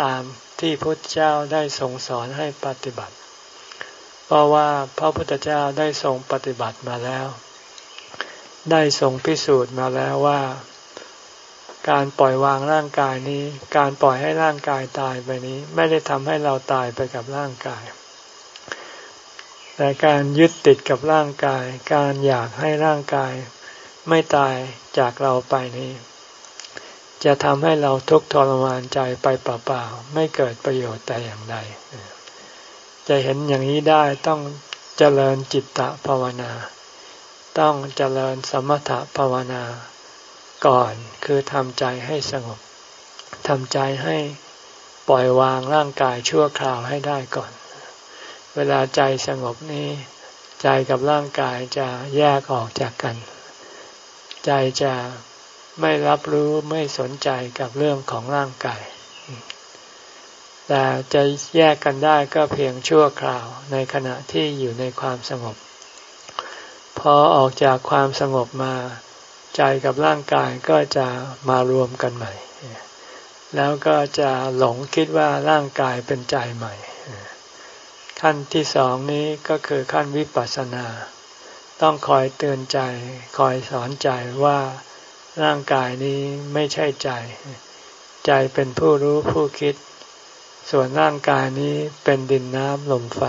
ตามที่พุทธเจ้าได้ทรงสอนให้ปฏิบัติ เพราะว่าพระพุทธเจ้าได้ทรงปฏิบัติมาแล้ว ได้ทรงพิสูจน์มาแล้วว่า การปล่อยวางร่างกายนี้ การปล่อยให้ร่างกายตายไปนี้ ไม่ได้ทำให้เราตายไปกับร่างกาย แต่การยึดติดกับร่างกาย การอยากให้ร่างกายไม่ตายจากเราไปนี้ จะทำให้เราทุกข์ทรมานใจไปเปล่าๆไม่เกิดประโยชน์แต่อย่างใด จะเห็นอย่างนี้ได้ต้องเจริญจิตตภาวนา ต้องเจริญสมถภาวนา ก่อนคือทำใจให้สงบทำใจให้ปล่อยวางร่างกายชั่วคราวให้ได้ก่อน เวลาใจสงบนี้ ใจกับร่างกายจะแยกออกจากกัน ใจจะ ไม่รับรู้ไม่สนใจกับเรื่องของร่างกาย แต่จะแยกกันได้ก็เพียงชั่วคราวในขณะที่อยู่ในความสงบ พอออกจากความสงบมาใจกับร่างกายก็จะมารวมกันใหม่ แล้วก็จะหลงคิดว่าร่างกายเป็นใจใหม่ ขั้นที่สองนี้ก็คือขั้นวิปัสสนา ต้องคอยเตือนใจ คอยสอนใจว่า ร่างกายนี้ไม่ใช่ใจ ใจเป็นผู้รู้ผู้คิด ส่วนร่างกายนี้เป็นดินน้ำลมไฟ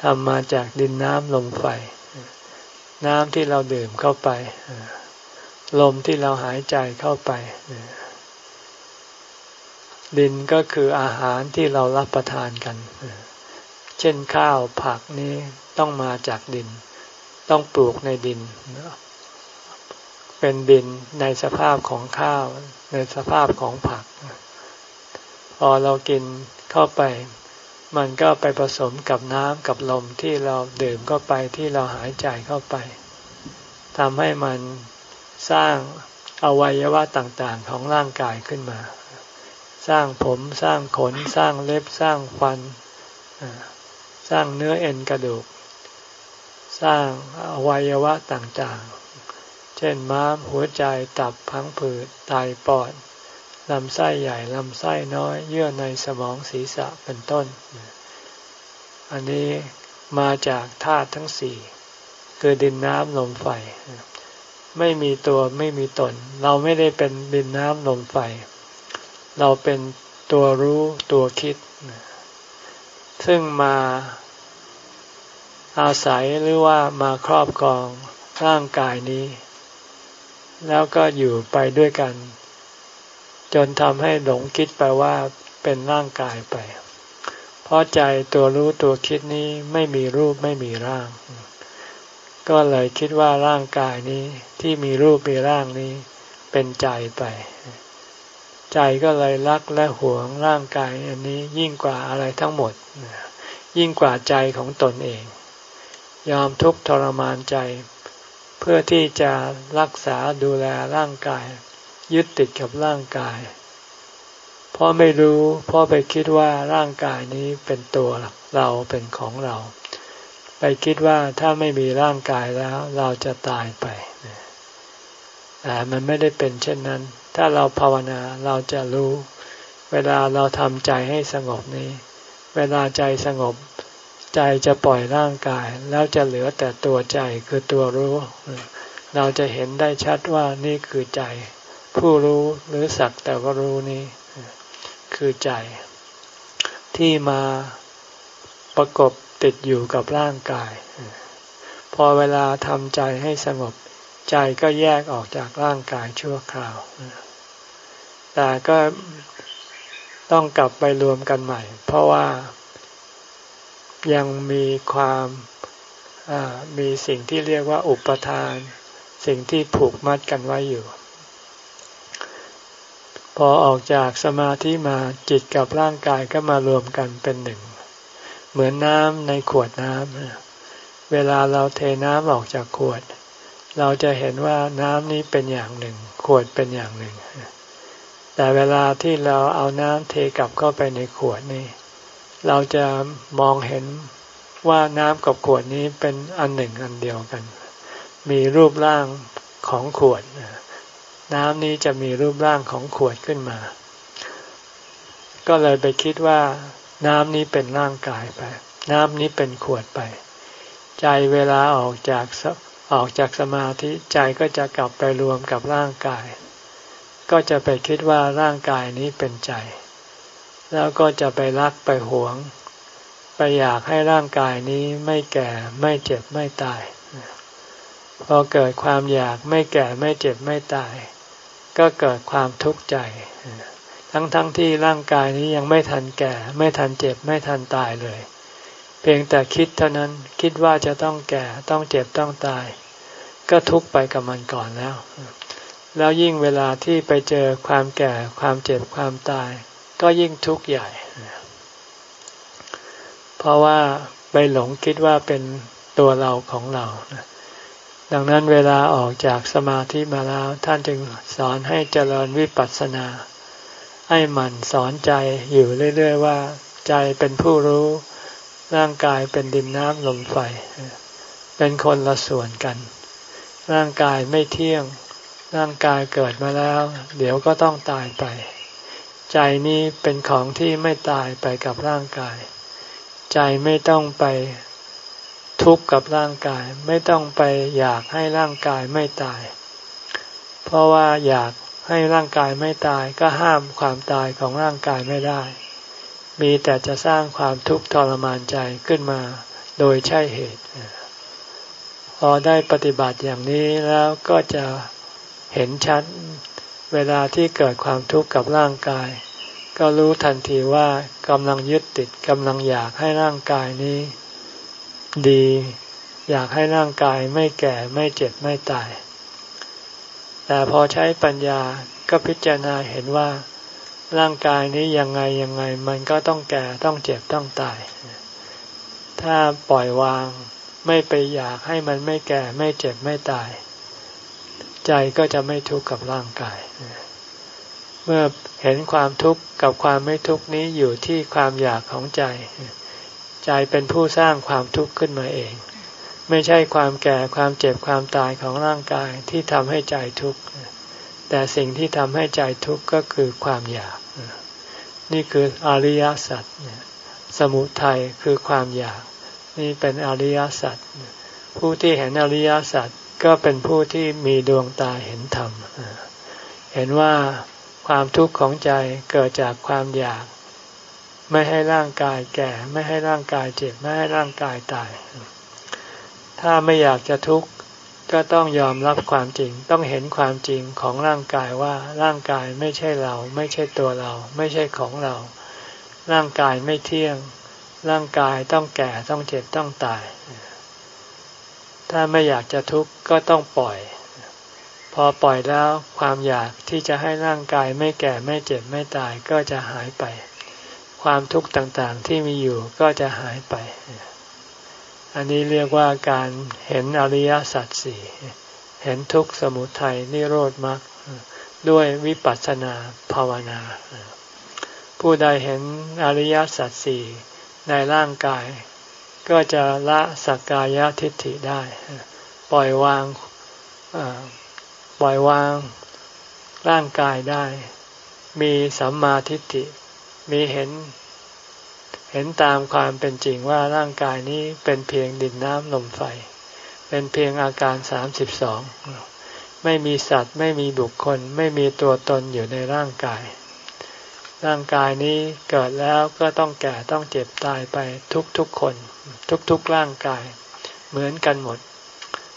ทำมาจากดินน้ำลมไฟ น้ำที่เราดื่มเข้าไป ลมที่เราหายใจเข้าไป ดินก็คืออาหารที่เรารับประทานกัน เช่นข้าวผักนี้ต้องมาจากดิน ต้องปลูกในดิน เป็นดินในสภาพของข้าว ในสภาพของผัก พอเรากินเข้าไป มันก็ไปผสมกับน้ำกับลมที่เราดื่มเข้าไปที่เราหายใจเข้าไปทำให้มันสร้างอวัยวะต่างๆของร่างกายขึ้นมา สร้างผมสร้างขนสร้างเล็บสร้างฟัน สร้างเนื้อเอ็นกระดูก สร้างอวัยวะต่างๆ ช่นม้ามหัวใจตับพังผืดไตปอดลำไส้ใหญ่ลำไส้น้อยเยื่อในสมองศีรษะเป็นต้น อันนี้มาจากธาตุทั้งสี่คือดินน้ำลมไฟ ไม่มีตัวไม่มีตน เราไม่ได้เป็นดินน้ำลมไฟ เราเป็นตัวรู้ตัวคิด ซึ่งมาอาศัยหรือว่ามาครอบครองร่างกายนี้ แล้วก็อยู่ไปด้วยกัน จนทำให้หลงคิดไปว่าเป็นร่างกายไป เพราะใจตัวรู้ตัวคิดนี้ไม่มีรูปไม่มีร่าง ก็เลยคิดว่าร่างกายนี้ที่มีรูปมีร่างนี้ เป็นใจไป ใจก็เลยรักและหวงร่างกายอันนี้ยิ่งกว่าอะไรทั้งหมด ยิ่งกว่าใจของตนเอง ยอมทุกข์ทรมานใจ เพื่อที่จะรักษาดูแลร่างกาย ยึดติดกับร่างกาย เพราะไม่รู้เพราะไปคิดว่าร่างกายนี้เป็นตัวเราเป็นของเรา ไปคิดว่าถ้าไม่มีร่างกายแล้วเราจะตายไปแต่มันไม่ได้เป็นเช่นนั้น ถ้าเราภาวนาเราจะรู้ เวลาเราทำใจให้สงบนี้ เวลาใจสงบ ใจจะปล่อยร่างกาย แล้วจะเหลือแต่ตัวใจคือตัวรู้ เราจะเห็นได้ชัดว่านี่คือใจ ผู้รู้หรือสักแต่ว่ารู้นี้คือใจ ที่มาประกบติดอยู่กับร่างกาย พอเวลาทำใจให้สงบใจก็แยกออกจากร่างกายชั่วคราว แต่ก็ต้องกลับไปรวมกันใหม่ เพราะว่า ยังมีความมีสิ่งที่เรียกว่าอุปทาน สิ่งที่ผูกมัดกันไว้อยู่ พอออกจากสมาธิมาจิตกับร่างกายก็มารวมกันเป็นหนึ่ง เหมือนน้ำในขวดน้ำเวลาเราเทน้ำออกจากขวด เราจะเห็นว่าน้ำนี้เป็นอย่างหนึ่ง ขวดเป็นอย่างหนึ่ง แต่เวลาที่เราเอาน้ำเทกลับเข้าไปในขวดนี่ เราจะมองเห็นว่าน้ำกับขวดนี้เป็นอันหนึ่งอันเดียวกัน มีรูปร่างของขวด น้ำนี้จะมีรูปร่างของขวดขึ้นมา ก็เลยไปคิดว่า น้ำนี้เป็นร่างกายไป น้ำนี้เป็นขวดไป ใจเวลาออกจากออกจากสมาธิใจก็จะกลับไปรวมกับร่างกาย ก็จะไปคิดว่าร่างกายนี้เป็นใจ แล้วก็จะไปรักไปหวง ไปอยากให้ร่างกายนี้ไม่แก่ไม่เจ็บไม่ตาย พอเกิดความอยากไม่แก่ไม่เจ็บไม่ตาย ก็เกิดความทุกข์ใจ ทั้งๆทที่ร่างกายนี้ยังไม่ทันแก่ ไม่ทันเจ็บไม่ทันตายเลย เพียงแต่คิดเท่านั้นคิดว่าจะต้องแก่ต้องเจ็บต้องตาย ก็ทุกข์ไปกับมันก่อนแล้ว แล้วยิ่งเวลาที่ไปเจอความแก่ความเจ็บความตาย ก็ยิ่งทุกข์ใหญ่ เพราะว่าไปหลงคิดว่าเป็นตัวเราของเรา ดังนั้นเวลาออกจากสมาธิมาแล้วท่านจึงสอนให้เจริญวิปัสสนา ให้หมั่นสอนใจอยู่เรื่อยๆว่า ใจเป็นผู้รู้ ร่างกายเป็นดินน้ำลมไฟ เป็นคนละส่วนกัน ร่างกายไม่เที่ยง ร่างกายเกิดมาแล้ว เดี๋ยวก็ต้องตายไป ใจนี้เป็นของที่ไม่ตายไปกับร่างกาย ใจไม่ต้องไปทุกข์กับร่างกาย ไม่ต้องไปอยากให้ร่างกายไม่ตาย เพราะว่าอยากให้ร่างกายไม่ตายก็ห้ามความตายของร่างกายไม่ได้ มีแต่จะสร้างความทุกข์ทรมานใจขึ้นมาโดยใช่เหตุ พอได้ปฏิบัติอย่างนี้แล้วก็จะเห็นชัด เวลาที่เกิดความทุกข์กับร่างกาย ก็รู้ทันทีว่ากำลังยึดติดกำลังอยากให้ร่างกายนี้ ดี อยากให้ร่างกายไม่แก่ไม่เจ็บไม่ตาย แต่พอใช้ปัญญาก็พิจารณาเห็นว่า ร่างกายนี้ยังไงยังไงมันก็ต้องแก่ต้องเจ็บต้องตาย ถ้าปล่อยวางไม่ไปอยากให้มันไม่แก่ไม่เจ็บไม่ตาย ใจก็จะไม่ทุกข์กับร่างกาย เมื่อเห็นความทุกข์กับความไม่ทุกข์นี้อยู่ที่ความอยากของใจ ใจเป็นผู้สร้างความทุกข์ขึ้นมาเอง ไม่ใช่ความแก่ความเจ็บความตายของร่างกายที่ทำให้ใจทุกข์ แต่สิ่งที่ทำให้ใจทุกข์ก็คือความอยาก นี่คืออริยสัจสมุทัยคือความอยาก นี่เป็นอริยสัจผู้ที่เห็นอริยสัจ ก็เป็นผู้ที่มีดวงตาเห็นธรรม เห็นว่าความทุกข์ของใจเกิดจากความอยาก ไม่ให้ร่างกายแก่ ไม่ให้ร่างกายเจ็บ ไม่ให้ร่างกายตาย ถ้าไม่อยากจะทุกข์ก็ต้องยอมรับความจริง ต้องเห็นความจริงของร่างกายว่าร่างกายไม่ใช่เรา ไม่ใช่ตัวเรา ไม่ใช่ของเรา ร่างกายไม่เที่ยง ร่างกายต้องแก่ต้องเจ็บต้องตาย ถ้าไม่อยากจะทุกข์ก็ต้องปล่อย พอปล่อยแล้วความอยากที่จะให้ร่างกายไม่แก่ไม่เจ็บไม่ตายก็จะหายไป ความทุกข์ต่างๆที่มีอยู่ก็จะหายไป อันนี้เรียกว่าการเห็นอริยสัจสี่เห็นทุกข์สมุทัยนิโรธมรรคด้วยวิปัสสนาภาวนา ผู้ใดเห็นอริยสัจสี่ในร่างกาย ก็จะละสักกายทิฏฐิได้ ปล่อยวางปล่อยวางร่างกายได้ มีสัมมาทิฏฐิมีเห็น เห็นตามความเป็นจริงว่าร่างกายนี้เป็นเพียงดินน้ำลมไฟ เป็นเพียงอาการสามสิบสองไม่มีสัตว์ไม่มีบุคคล ไม่มีตัวตนอยู่ในร่างกาย ร่างกายนี้เกิดแล้วก็ต้องแก่ต้องเจ็บตายไปทุกๆคน ทุกๆร่างกาย เหมือนกันหมด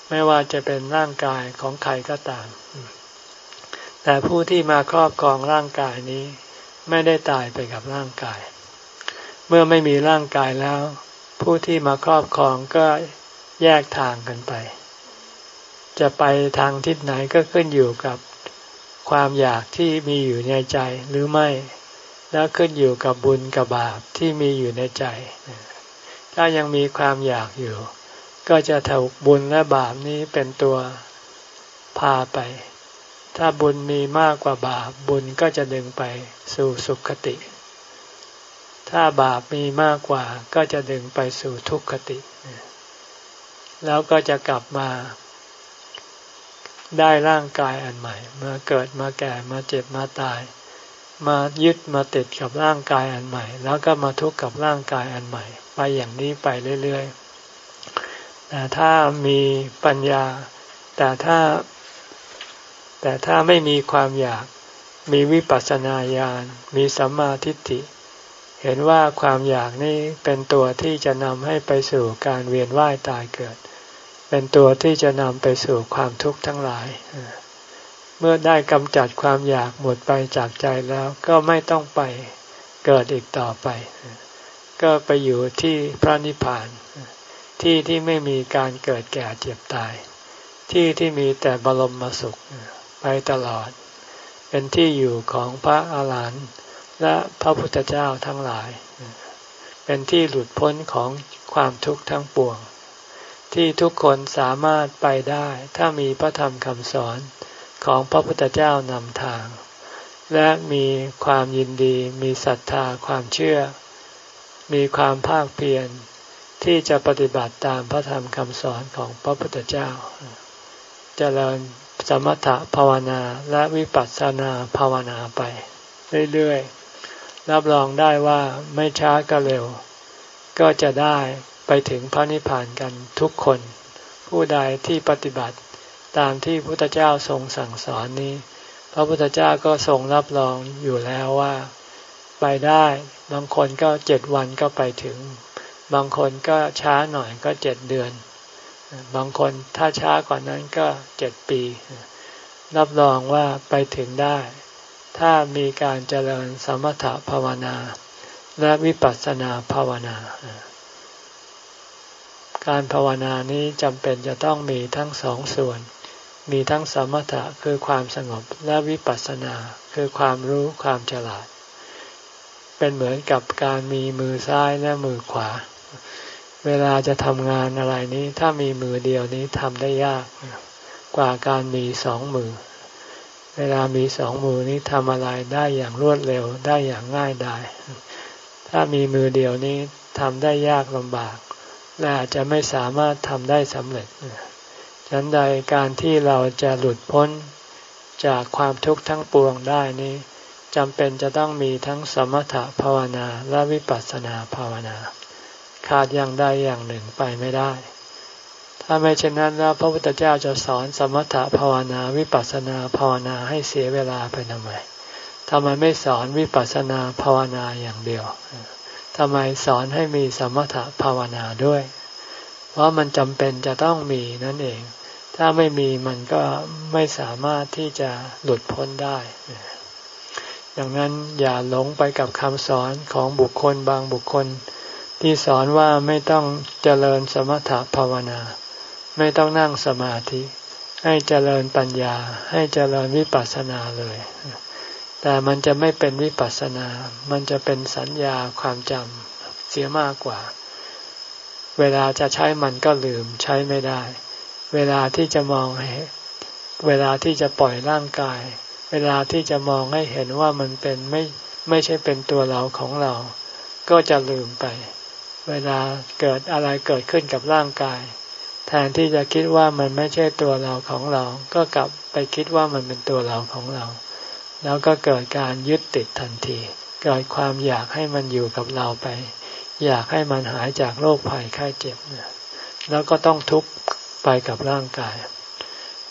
ไม่ว่าจะเป็นร่างกายของใครก็ตาม แต่ผู้ที่มาครอบครองร่างกายนี้ไม่ได้ตายไปกับร่างกาย เมื่อไม่มีร่างกายแล้ว ผู้ที่มาครอบครองก็แยกทางกันไป จะไปทางทิศไหนก็ขึ้นอยู่กับความอยากที่มีอยู่ในใจหรือไม่ แล้วขึ้นอยู่กับบุญกับบาปที่มีอยู่ในใจ ถ้ายังมีความอยากอยู่ ก็จะถูกบุญและบาปนี้เป็นตัวพาไป ถ้าบุญมีมากกว่าบาปบุญก็จะดึงไปสู่สุขติ ถ้าบาปมีมากกว่าก็จะดึงไปสู่ทุกขติ แล้วก็จะกลับมาได้ร่างกายอันใหม่ มาเกิดมาแก่มาเจ็บมาตาย มายึดมาติดกับร่างกายอันใหม่ แล้วก็มาทุกข์กับร่างกายอันใหม่ ไปอย่างนี้ไปเรื่อยๆ แต่ถ้ามีปัญญา แต่ถ้า แต่ถ้าไม่มีความอยาก มีวิปัสสนาญาณ มีสัมมาทิฏฐิ เห็นว่าความอยากนี่เป็นตัวที่จะนำให้ไปสู่การเวียนว่ายตายเกิด เป็นตัวที่จะนำไปสู่ความทุกข์ทั้งหลาย เมื่อได้กำจัดความอยากหมดไปจากใจแล้วก็ไม่ต้องไปเกิดอีกต่อไป ก็ไปอยู่ที่พระนิพพาน ที่ที่ไม่มีการเกิดแก่เจ็บตาย ที่ที่มีแต่บรมมสุขไปตลอด เป็นที่อยู่ของพระอาหารหันต์และพระพุทธเจ้าทั้งหลาย เป็นที่หลุดพ้นของความทุกข์ทั้งปวง ที่ทุกคนสามารถไปได้ถ้ามีพระธรรมคำสอนของพระพุทธเจ้านำทาง และมีความยินดีมีศรัทธาความเชื่อ มีความภาคเพียรที่จะปฏิบัติตามพระธรรมคำสอนของพระพุทธเจ้าจเจริญสมถภาวนาและวิปัสสนาภาวนาไป เรื่อยๆ รับรองได้ว่าไม่ช้าก็เร็ว ก็จะได้ไปถึงพระนิพพานกันทุกคน ผู้ใดที่ปฏิบัติตามที่พระพุทธเจ้าทรงสั่งสอนนี้ พระพุทธเจ้าก็ทรงรับรองอยู่แล้วว่า ไปได้ บางคนก็เจ็ดวันก็ไปถึง บางคนก็ช้าหน่อยก็เจ็ดเดือน บางคนถ้าช้ากว่านั้นก็เจ็ดปี รับรองว่าไปถึงได้ ถ้ามีการเจริญสมถภาวนา และวิปัสสนาภาวนา การภาวนานี้จำเป็นจะต้องมีทั้งสองส่วนมีทั้งสมถะคือความสงบและวิปัสสนาคือความรู้ความฉลาด เป็นเหมือนกับการมีมือซ้ายและมือขวา เวลาจะทำงานอะไรนี้ ถ้ามีมือเดียวนี้ทำได้ยากกว่าการมีสองมือ เวลามีสองมือนี้ทำอะไรได้อย่างรวดเร็วได้อย่างง่ายได้ถ้ามีมือเดียวนี้ทำได้ยากลำบาก และอาจจะไม่สามารถทำได้สำเร็จฉันใดการที่เราจะหลุดพ้นจากความทุกข์ทั้งปวงได้นี้ จำเป็นจะต้องมีทั้งสมถภาวนาและวิปัสสนาภาวนา ขาดอย่างใดอย่างหนึ่งไปไม่ได้ ถ้าไม่เช่นนั้นแล้วพระพุทธเจ้าจะสอนสมถะภาวนาวิปัสสนาภาวนาให้เสียเวลาไปทำไมทำไมไม่สอนวิปัสสนาภาวนาอย่างเดียวทำไมสอนให้มีสมถะภาวนาด้วย เพราะมันจำเป็นจะต้องมีนั่นเอง ถ้าไม่มีมันก็ไม่สามารถที่จะหลุดพ้นได้ ดังนั้นอย่าหลงไปกับคำสอนของบุคคลบางบุคคล ที่สอนว่าไม่ต้องเจริญสมถภาวนา ไม่ต้องนั่งสมาธิ ให้เจริญปัญญา ให้เจริญวิปัสสนาเลย แต่มันจะไม่เป็นวิปัสสนา มันจะเป็นสัญญาความจำเสียมากกว่า เวลาจะใช้มันก็ลืมใช้ไม่ได้ เวลาที่จะมองให้เวลาที่จะปล่อยร่างกาย ลาที่จะมองให้เห็นว่ามันเป็นไม่ไม่ใช่เป็นตัวเราของเรา ก็จะลืมไป เวลาเกิดอะไรเกิดขึ้นกับร่างกาย แทนที่จะคิดว่ามันไม่ใช่ตัวเราของเรา ก็กลับไปคิดว่ามันเป็นตัวเราของเรา แล้วก็เกิดการยึดติดทันที เกิดความอยากให้มันอยู่กับเราไป อยากให้มันหายจากโรคภัยไข้เจ็บ แล้วก็ต้องทุกข์ไปกับร่างกาย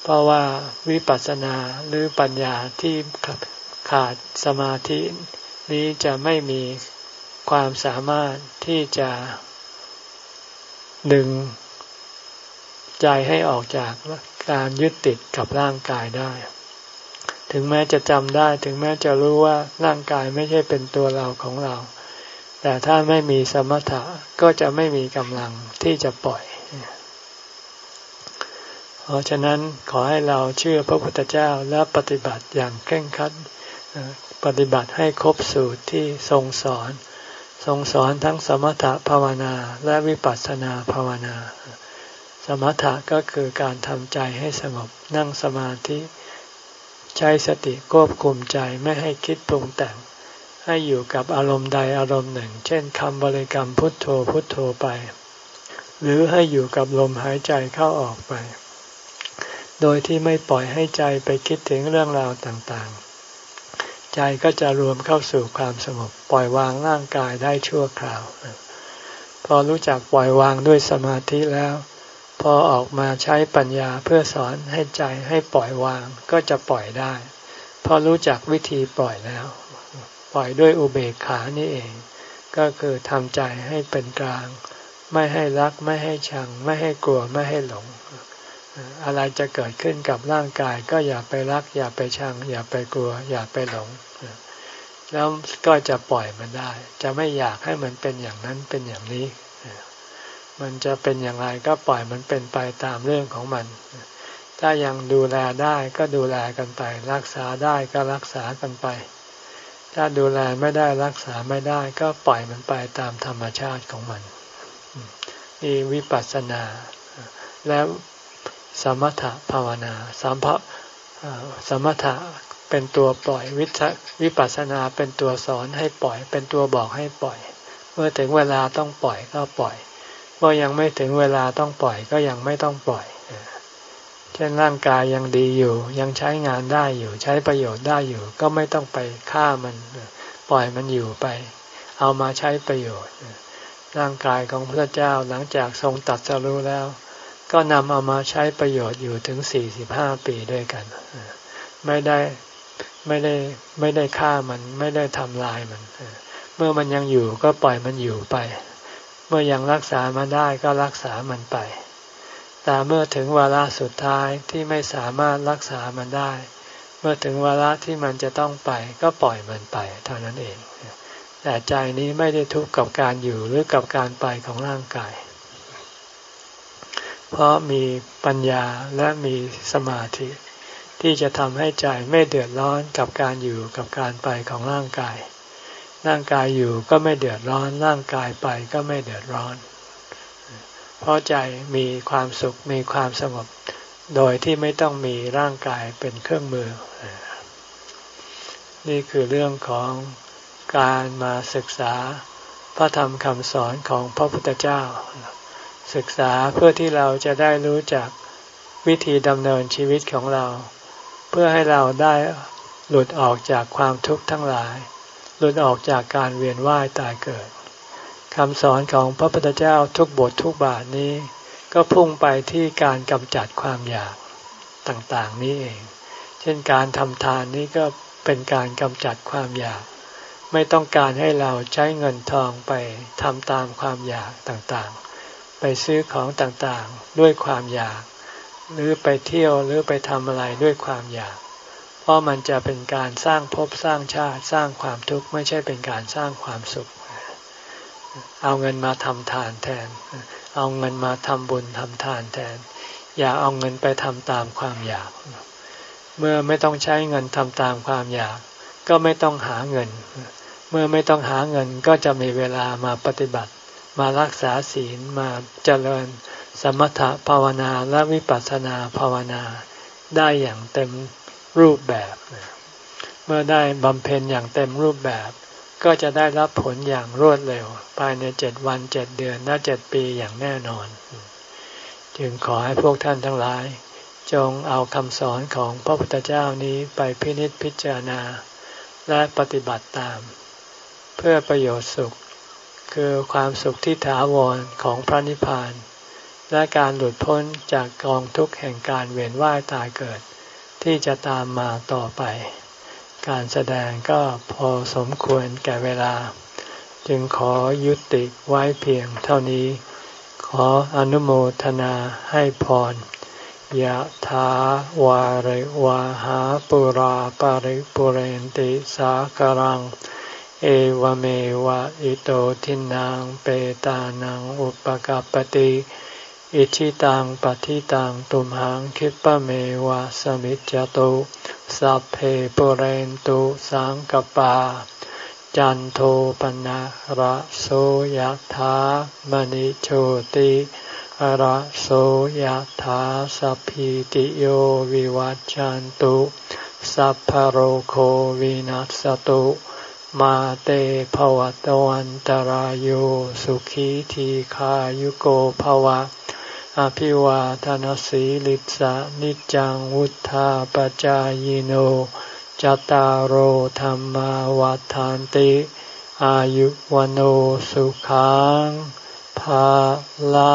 เพราะว่าวิปัสสนาหรือปัญญาที่ขาดสมาธินี้จะไม่มีความสามารถที่จะดึงใจให้ออกจากการยึดติดกับร่างกายได้ ถึงแม้จะจำได้ ถึงแม้จะรู้ว่าร่างกายไม่ใช่เป็นตัวเราของเรา แต่ถ้าไม่มีสมถะก็จะไม่มีกำลังที่จะปล่อย เพราะฉะนั้นขอให้เราเชื่อพระพุทธเจ้าและปฏิบัติอย่างเคร่งครัดปฏิบัติให้ครบสูตรที่ทรงสอน ทรงสอนทั้งสมถะภาวนาและวิปัสสนาภาวนา สมถะก็คือการทำใจให้สงบนั่งสมาธิใช้สติควบคุมใจไม่ให้คิดปรุงแต่ง ให้อยู่กับอารมณ์ใดอารมณ์หนึ่ง เช่นคำบริกรรมพุทโธพุทโธไป หรือให้อยู่กับลมหายใจเข้าออกไป โดยที่ไม่ปล่อยให้ใจไปคิดถึงเรื่องราวต่างๆ ใจก็จะรวมเข้าสู่ความสงบปล่อยวางร่างกายได้ชั่วคราว พอรู้จักปล่อยวางด้วยสมาธิแล้ว พอออกมาใช้ปัญญาเพื่อสอนให้ใจให้ปล่อยวางก็จะปล่อยได้ พอรู้จักวิธีปล่อยแล้ว ปล่อยด้วยอุเบกขานี่เอง ก็คือทำใจให้เป็นกลาง ไม่ให้รักไม่ให้ชัง ไม่ให้กลัวไม่ให้หลง อะไรจะเกิดขึ้นกับร่างกายก็อย่าไปรัก อย่าไปชัง อย่าไปกลัว อย่าไปหลง แล้วก็จะปล่อยมันได้ จะไม่อยากให้มันเป็นอย่างนั้นเป็นอย่างนี้ มันจะเป็นอย่างไรก็ปล่อยมันเป็นไปตามเรื่องของมัน ถ้ายังดูแลได้ก็ดูแลกันไป รักษาได้ก็รักษากันไป ถ้าดูแลไม่ได้รักษาไม่ได้ ก็ปล่อยมันไปตามธรรมชาติของมันนี่วิปัสสนา แล้ว สมถะภาวนาสัมภสมถะเป็นตัวปล่อยวิชวิปัสสนาเป็นตัวสอนให้ปล่อย เป็นตัวบอกให้ปล่อย เมื่อถึงเวลาต้องปล่อยก็ปล่อยเมื่อยังไม่ถึงเวลาต้องปล่อยก็ยังไม่ต้องปล่อยเช่นร่างกายยังดีอยู่ ยังใช้งานได้อยู่ ใช้ประโยชน์ได้อยู่ ก็ไม่ต้องไปฆ่ามันปล่อยมันอยู่ไป เอามาใช้ประโยชน์ ร่างกายของพระเจ้าหลังจากทรงตัดสรู้แล้ว ก็นำเอามาใช้ประโยชน์อยู่ถึงสี่สิบห้าปีด้วยกัน ไม่ได้ไม่ได้ไม่ได้ฆ่ามันไม่ได้ทำลายมัน เมื่อมันยังอยู่ก็ปล่อยมันอยู่ไป เมื่อยังรักษามาได้ก็รักษามันไป แต่เมื่อถึงวาระสุดท้ายที่ไม่สามารถรักษามันได้ เมื่อถึงวาระที่มันจะต้องไป ก็ปล่อยมันไป เท่านั้นเอง แต่ใจนี้ไม่ได้ทุกข์กับการอยู่หรือกับการไปของร่างกาย เพราะมีปัญญาและมีสมาธิ ที่จะทำให้ใจไม่เดือดร้อนกับการอยู่กับการไปของร่างกาย ร่างกายอยู่ก็ไม่เดือดร้อน ร่างกายไปก็ไม่เดือดร้อน เพราะใจมีความสุขมีความสงบ โดยที่ไม่ต้องมีร่างกายเป็นเครื่องมือ นี่คือเรื่องของการมาศึกษาพระธรรมคำสอนของพระพุทธเจ้า ศึกษาเพื่อที่เราจะได้รู้จักวิธีดำเนินชีวิตของเรา เพื่อให้เราได้หลุดออกจากความทุกข์ทั้งหลาย หลุดออกจากการเวียนว่ายตายเกิดคำสอนของพระพุทธเจ้าทุกบททุกบาทนี้ ก็พุ่งไปที่การกำจัดความอยากต่างๆนี้เอง เช่นการทำทานนี้ก็เป็นการกำจัดความอยาก ไม่ต้องการให้เราใช้เงินทองไปทำตามความอยากต่างๆ ไปซื้อของต่างๆด้วยความอยาก หรือไปเที่ยวหรือไปทำอะไรด้วยความอยาก เพราะมันจะเป็นการสร้างภพสร้างชาติสร้างความทุกข์ไม่ใช่เป็นการสร้างความสุข เอาเงินมาทำทานแทน เอาเงินมาทำบุญทำทานแทน อย่าเอาเงินไปทำตามความอยาก เมื่อไม่ต้องใช้เงินทำตามความอยาก ก็ไม่ต้องหาเงิน เมื่อไม่ต้องหาเงินก็จะมีเวลามาปฏิบัติ มารักษาศีลมาเจริญสมถภาวนาและวิปัสสนาภาวนาได้อย่างเต็มรูปแบบ เมื่อได้บำเพ็ญอย่างเต็มรูปแบบ ก็จะได้รับผลอย่างรวดเร็ว ภายในเจ็ดวันเจ็ดเดือนและเจ็ดปีอย่างแน่นอน จึงขอให้พวกท่านทั้งหลาย จงเอาคำสอนของพระพุทธเจ้านี้ไปพินิจพิจารณา และปฏิบัติตาม เพื่อประโยชน์สุข คือความสุขที่ถาวรของพระนิพพาน และการหลุดพ้นจากกองทุกข์แห่งการเวียนว่ายตายเกิด ที่จะตามมาต่อไป การแสดงก็พอสมควรแก่เวลา จึงขอยุติไว้เพียงเท่านี้ ขออนุโมทนาให้พรยะถาวาริวาหาปุราปาริปุเรนติสากรัง เอวเมวะอิโตทินังเปตานังอุปกัปติอิชิตังปฏิตังตุมหังคิปะเมวะสมิจจตุสัพเพปเรนตุสังกปา จันโทปนะระโสยะถามณิโชติระโสยถาสัพพิติโยวิวัจจันตุสัพพโรโควินัสตุ มาเตภวะตวันตารโยสุขีทีขายุโกภวะ อภิวาทานสีลิสะนิจังวุธาปจายโนจตารโหธรรมวาทานติ อายุวโนสุขังภาลา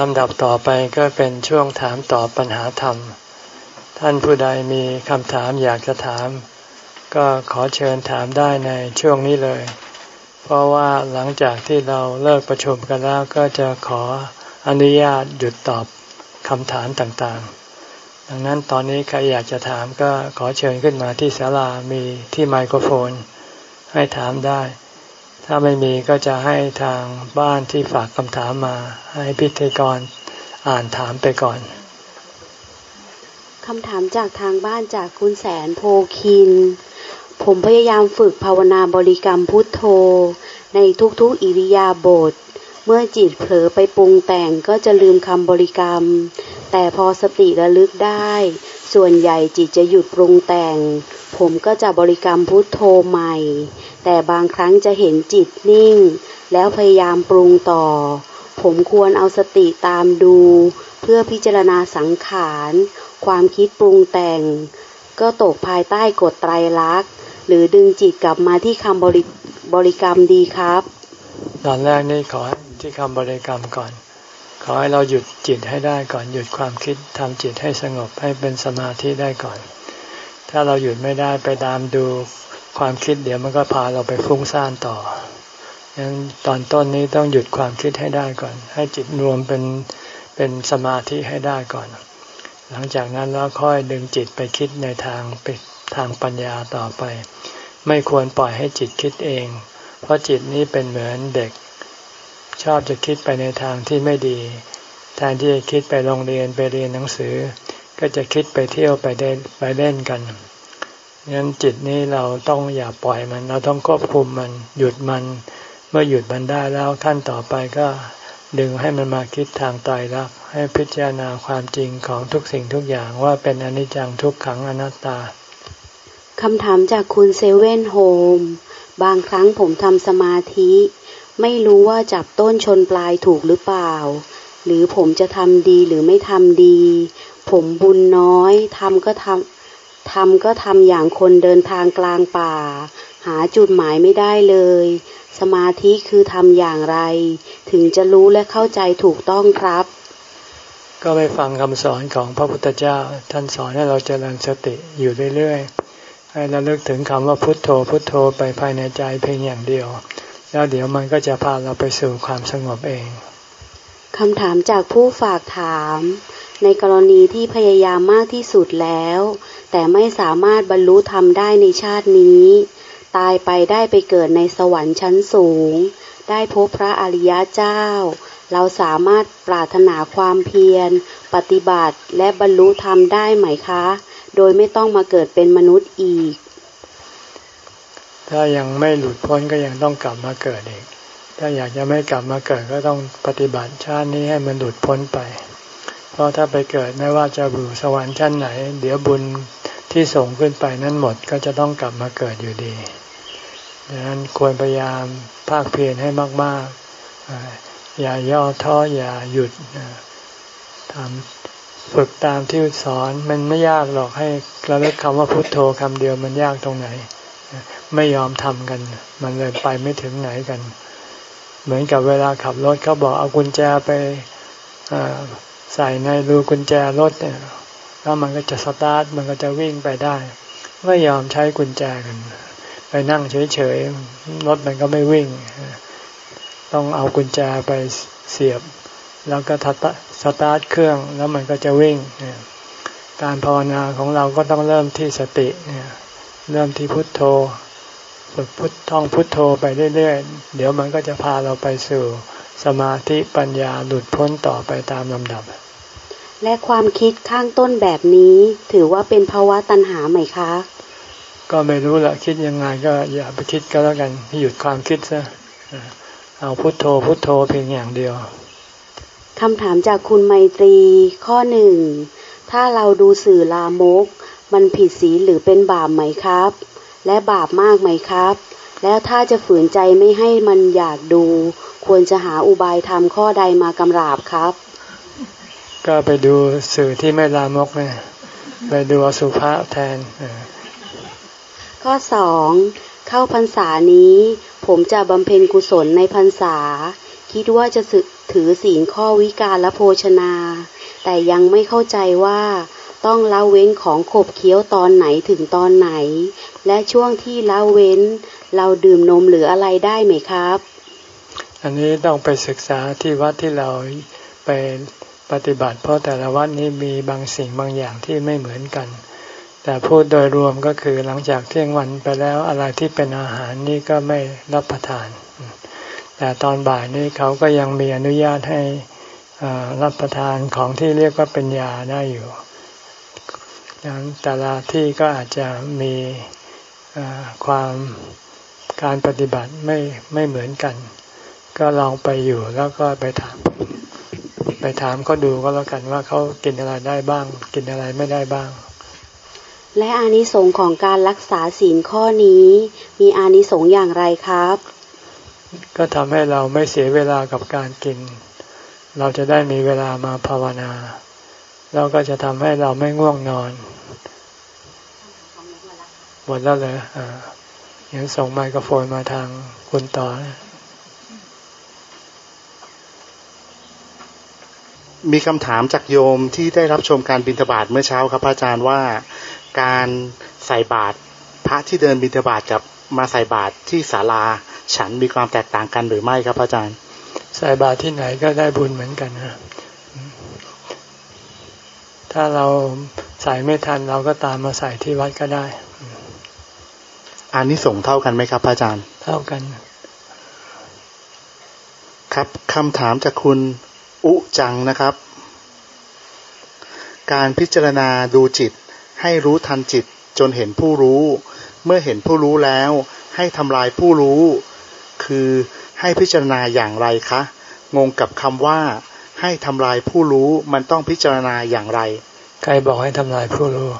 ลำดับต่อไปก็เป็นช่วงถามตอบปัญหาธรรม ท่านผู้ใดมีคำถามอยากจะถาม ก็ขอเชิญถามได้ในช่วงนี้เลย เพราะว่าหลังจากที่เราเลิกประชุมกันแล้วก็จะขออนุญาตหยุดตอบคำถามต่างๆ ดังนั้นตอนนี้ใครอยากจะถามก็ขอเชิญขึ้นมาที่ศาลามีที่ไมโครโฟน ให้ถามได้ ถ้าไม่มีก็จะให้ทางบ้านที่ฝากคำถามมา ให้พิธีกรอ่านถามไปก่อนคำถามจากทางบ้านจากคุณแสนโพคิน ผมพยายามฝึกภาวนาบริกรรมพุทโธ ในทุกๆอิริยาบถเมื่อจิตเผลอไปปรุงแต่งก็จะลืมคำบริกรรม แต่พอสติระลึกได้ ส่วนใหญ่จิตจะหยุดปรุงแต่ง ผมก็จะบริกรรมพุทโธใหม่ แต่บางครั้งจะเห็นจิตนิ่ง แล้วพยายามปรุงต่อ ผมควรเอาสติตามดู เพื่อพิจารณาสังขาร ความคิดปรุงแต่ง ก็ตกภายใต้กฎไตรลักษณ์ หรือดึงจิตกลับมาที่คำบริบริกรรมดีครับ ตอนแรกนี่ขอที่คำบริกรรมก่อน ขอให้เราหยุดจิตให้ได้ก่อนหยุดความคิดทำจิตให้สงบให้เป็นสมาธิได้ก่อน ถ้าเราหยุดไม่ได้ไปตามดูความคิดเดี๋ยวมันก็พาเราไปฟุ้งซ่านต่อยังตอนต้นนี้ต้องหยุดความคิดให้ได้ก่อน ให้จิตรวมเป็นเป็นสมาธิให้ได้ก่อน หลังจากนั้นแล้วค่อยดึงจิตไปคิดในทางไปทางปัญญาต่อไป ไม่ควรปล่อยให้จิตคิดเอง เพราะจิตนี้เป็นเหมือนเด็ก ชอบจะคิดไปในทางที่ไม่ดี แทนที่จะคิดไปโรงเรียนไปเรียนหนังสือ ก็จะคิดไปเที่ยวไปเล่นไปเล่นกันงั้นจิตนี้เราต้องอย่าปล่อยมัน เราต้องควบคุมมัน หยุดมัน เมื่อหยุดมันได้แล้วขั้นต่อไปก็ดึงให้มันมาคิดทางตายรักให้พิจารณาความจริงของทุกสิ่งทุกอย่างว่าเป็นอนิจจังทุกขังอนัตตาคำถามจากคุณเซเว่นโฮมบางครั้งผมทำสมาธิ ไม่รู้ว่าจับต้นชนปลายถูกหรือเปล่า หรือผมจะทำดีหรือไม่ทำดี ผมบุญน้อยทำก็ทำทำก็ทำอย่างคนเดินทางกลางป่า หาจุดหมายไม่ได้เลย สมาธิคือทำอย่างไร ถึงจะรู้และเข้าใจถูกต้องครับ ก็ไปฟังคำสอนของพระพุทธเจ้า ท่านสอนให้เราเจริญสติอยู่เรื่อยๆให้เราเลิกถึงคำว่าพุทโธพุทโธไปภายในใจเพียงอย่างเดียว แล้วเดี๋ยวมันก็จะพาเราไปสู่ความสงบเองคำถามจากผู้ฝากถาม ในกรณีที่พยายามมากที่สุดแล้ว แต่ไม่สามารถบรรลุธรรมได้ในชาตินี้ ตายไปได้ไปเกิดในสวรรค์ชั้นสูง ได้พบพระอริยเจ้า เราสามารถปรารถนาความเพียร ปฏิบัติและบรรลุธรรมได้ไหมคะ โดยไม่ต้องมาเกิดเป็นมนุษย์อีก ถ้ายังไม่หลุดพ้นก็ยังต้องกลับมาเกิดอีก ถ้าอยากจะไม่กลับมาเกิดก็ต้องปฏิบัติชาตินี้ให้มันหลุดพ้นไป เพราะถ้าไปเกิดไม่ว่าจะบูสวรรค์ชั้นไหน เดี๋ยวบุญที่ส่งขึ้นไปนั้นหมดก็จะต้องกลับมาเกิดอยู่ดีดังนั้นควรพยายามภาคเพียรให้มากๆ อย่าย่อท้ออย่าหยุดทำฝึกตามที่สอนมันไม่ยากหรอกให้ระลึกคำว่าพุทโธคำเดียวมันยากตรงไหน ไม่ยอมทำกัน มันเลยไปไม่ถึงไหนกัน เหมือนกับเวลาขับรถเขาบอกเอากุญแจไปใส่ในรูกุญแจรถเนี่ยแล้วมันก็จะสตาร์ทมันก็จะวิ่งไปได้ ไม่ยอมใช้กุญแจกัน ไปนั่งเฉยๆรถมันก็ไม่วิ่ง ต้องเอากุญแจไปเสียบ แล้วก็สตาร์ทเครื่องแล้วมันก็จะวิ่ง การภาวนาของเราก็ต้องเริ่มที่สติเนี่ย ริ่มที่พุทโธฝึกพุทท่องพุทโธไปเรื่อยๆ เดี๋ยวมันก็จะพาเราไปสู่สมาธิปัญญาหลุดพ้นต่อไปตามลำดับ และความคิดข้างต้นแบบนี้ถือว่าเป็นภาวะตัณหาไหมคะ ก็ไม่รู้ละคิดยังไงก็อย่าไปคิดก็แล้วกันหยุดความคิดซะเอาพุทโธพุทโธเพียงอย่างเดียวคำถามจากคุณไมตรีข้อหนึ่ง ถ้าเราดูสื่อลามก มันผิดศีลหรือเป็นบาปไหมครับ และบาปมากไหมครับ แล้วถ้าจะฝืนใจไม่ให้มันอยากดู ควรจะหาอุบายทำข้อใดมากำราบครับ ก็ไปดูสื่อที่ไม่ลามกเนี่ยไปดูอสุภะแทน ข้อสองเข้าพรรษานี้ ผมจะบำเพ็ญกุศลในพรรษา คิดว่าจะถือศีลข้อวิการและโภชนา แต่ยังไม่เข้าใจว่าต้องละเว้นของขบเคี้ยวตอนไหนถึงตอนไหน และช่วงที่ละเว้น เราดื่มนมหรืออะไรได้ไหมครับ อันนี้ต้องไปศึกษาที่วัดที่เราไปปฏิบัติ เพราะแต่ละวัดนี้มีบางสิ่งบางอย่างที่ไม่เหมือนกัน แต่พูดโดยรวมก็คือหลังจากเที่ยงวันไปแล้วอะไรที่เป็นอาหารนี่ก็ไม่รับประทาน แต่ตอนบ่ายนี้เขาก็ยังมีอนุญาตให้ รับประทานของที่เรียกว่าเป็นยาได้อยู่ดังแต่ละที่ก็อาจจะมีความการปฏิบัติไม่ไม่เหมือนกัน ก็ลองไปอยู่แล้วก็ไปถาม ไปถามเขาดูก็แล้วกันว่าเขากินอะไรได้บ้าง กินอะไรไม่ได้บ้าง และอานิสงส์ของการรักษาศีลข้อนี้ มีอานิสงส์อย่างไรครับ ก็ทำให้เราไม่เสียเวลากับการกิน เราจะได้มีเวลามาภาวนา แล้วก็จะทำให้เราไม่ง่วงนอน หมดแล้วเลยอ่ายังส่งไมโครโฟนมาทางคุณต่อนะมีคำถามจากโยมที่ได้รับชมการบิณฑบาตเมื่อเช้าครับอาจารย์ว่าการใส่บาตรพระที่เดินบิณฑบาตกับมาใส่บาตรที่ศาลา ฉันมีความแตกต่างกันหรือไม่ครับอาจารย์ ใส่บาตรที่ไหนก็ได้บุญเหมือนกันนะถ้าเราใส่ไม่ทันเราก็ตามมาใส่ที่วัดก็ได้อันนี้ส่งเท่ากันไหมครับอาจารย์ เท่ากัน ครับคำถามจากคุณอุจังนะครับ การพิจารณาดูจิต ให้รู้ทันจิตจนเห็นผู้รู้ เมื่อเห็นผู้รู้แล้ว ให้ทำลายผู้รู้ คือ ให้พิจารณาอย่างไรคะ งงกับคำว่า ให้ทำลายผู้รู้มันต้องพิจารณาอย่างไร ใครบอกให้ทำลายผู้รู้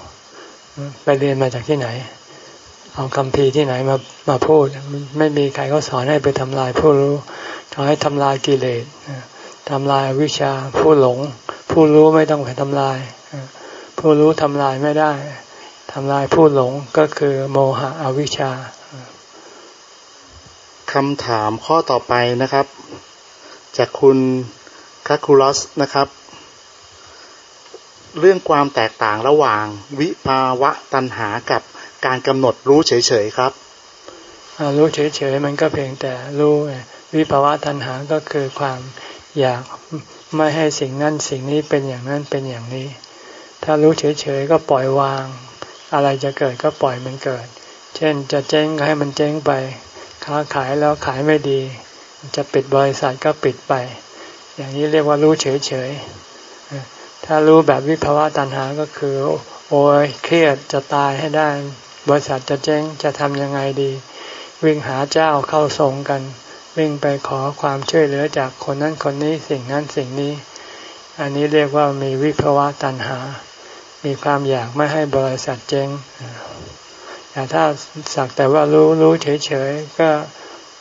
ไปเรียนมาจากที่ไหน เอาคำพีที่ไหนมามาพูด ไม่มีใครเขาสอนให้ไปทำลายผู้รู้เขาให้ทำลายกิเลสทำลายวิชาผู้หลง ผู้รู้ไม่ต้องไปทำลาย ผู้รู้ทำลายไม่ได้ทำลายผู้หลงก็คือโมหะอวิชชา คำถามข้อต่อไปนะครับ จากคุณคาคูลัสนะครับ เรื่องความแตกต่างระหว่างวิภาวะตัณหากับการกำหนดรู้เฉยๆครับรู้เฉยๆมันก็เพียงแต่รู้วิภาวะตัณหาก็คือความอยากไม่ให้สิ่งนั้นสิ่งนี้เป็นอย่างนั้นเป็นอย่างนี้ ถ้ารู้เฉยๆก็ปล่อยวาง อะไรจะเกิดก็ปล่อยมันเกิด เช่นจะเจ๊งก็ให้มันเจ๊งไป ค้าขายแล้วขายไม่ดี จะปิดบริษัทก็ปิดไป อย่างนี้เรียกว่ารู้เฉยๆถ้ารู้แบบวิภาวะตัณหาก็คือ โอ้ยเครียดจะตายให้ได้ บริษัทจะเจ๊งจะทำยังไงดี วิ่งหาเจ้าเข้าทรงกัน วิ่งไปขอความช่วยเหลือจากคนนั้นคนนี้สิ่งนั้นสิ่งนี้ อันนี้เรียกว่ามีวิภวะตัณหา มีความอยากไม่ให้บริษัทเจ๊ง แต่ถ้าสักแต่ว่ารู้รู้เฉยๆก็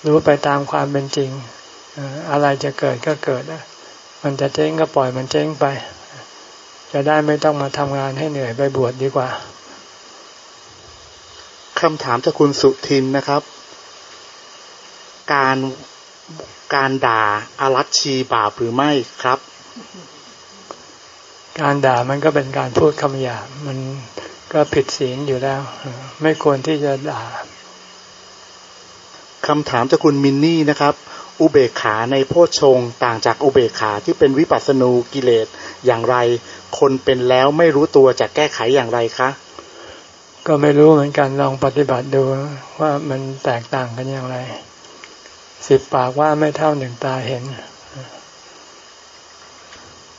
รู้ไปตามความเป็นจริง อะไรจะเกิดก็เกิดมันจะเจ๊งก็ปล่อยมันเจ๊งไป จะได้ไม่ต้องมาทำงานให้เหนื่อยไปบวชดดีกว่าคำถามจากคุณสุทินนะครับ การการด่าอารัชชีบาปหรือไม่ครับ การด่ามันก็เป็นการพูดคำหยาบมัน ก็ผิดศีลอยู่แล้ว ไม่ควรที่จะด่าคำถามจากคุณมินนี่นะครับ อุเบกขาในโพชฌงต่างจากอุเบกขาที่เป็นวิปัสสนูกิเลสอย่างไร คนเป็นแล้วไม่รู้ตัวจะแก้ไขอย่างไรคะ ก็ไม่รู้เหมือนกันลองปฏิบัติดูว่ามันแตกต่างกันอย่างไร สิบปากว่าไม่เท่าหนึ่งตาเห็น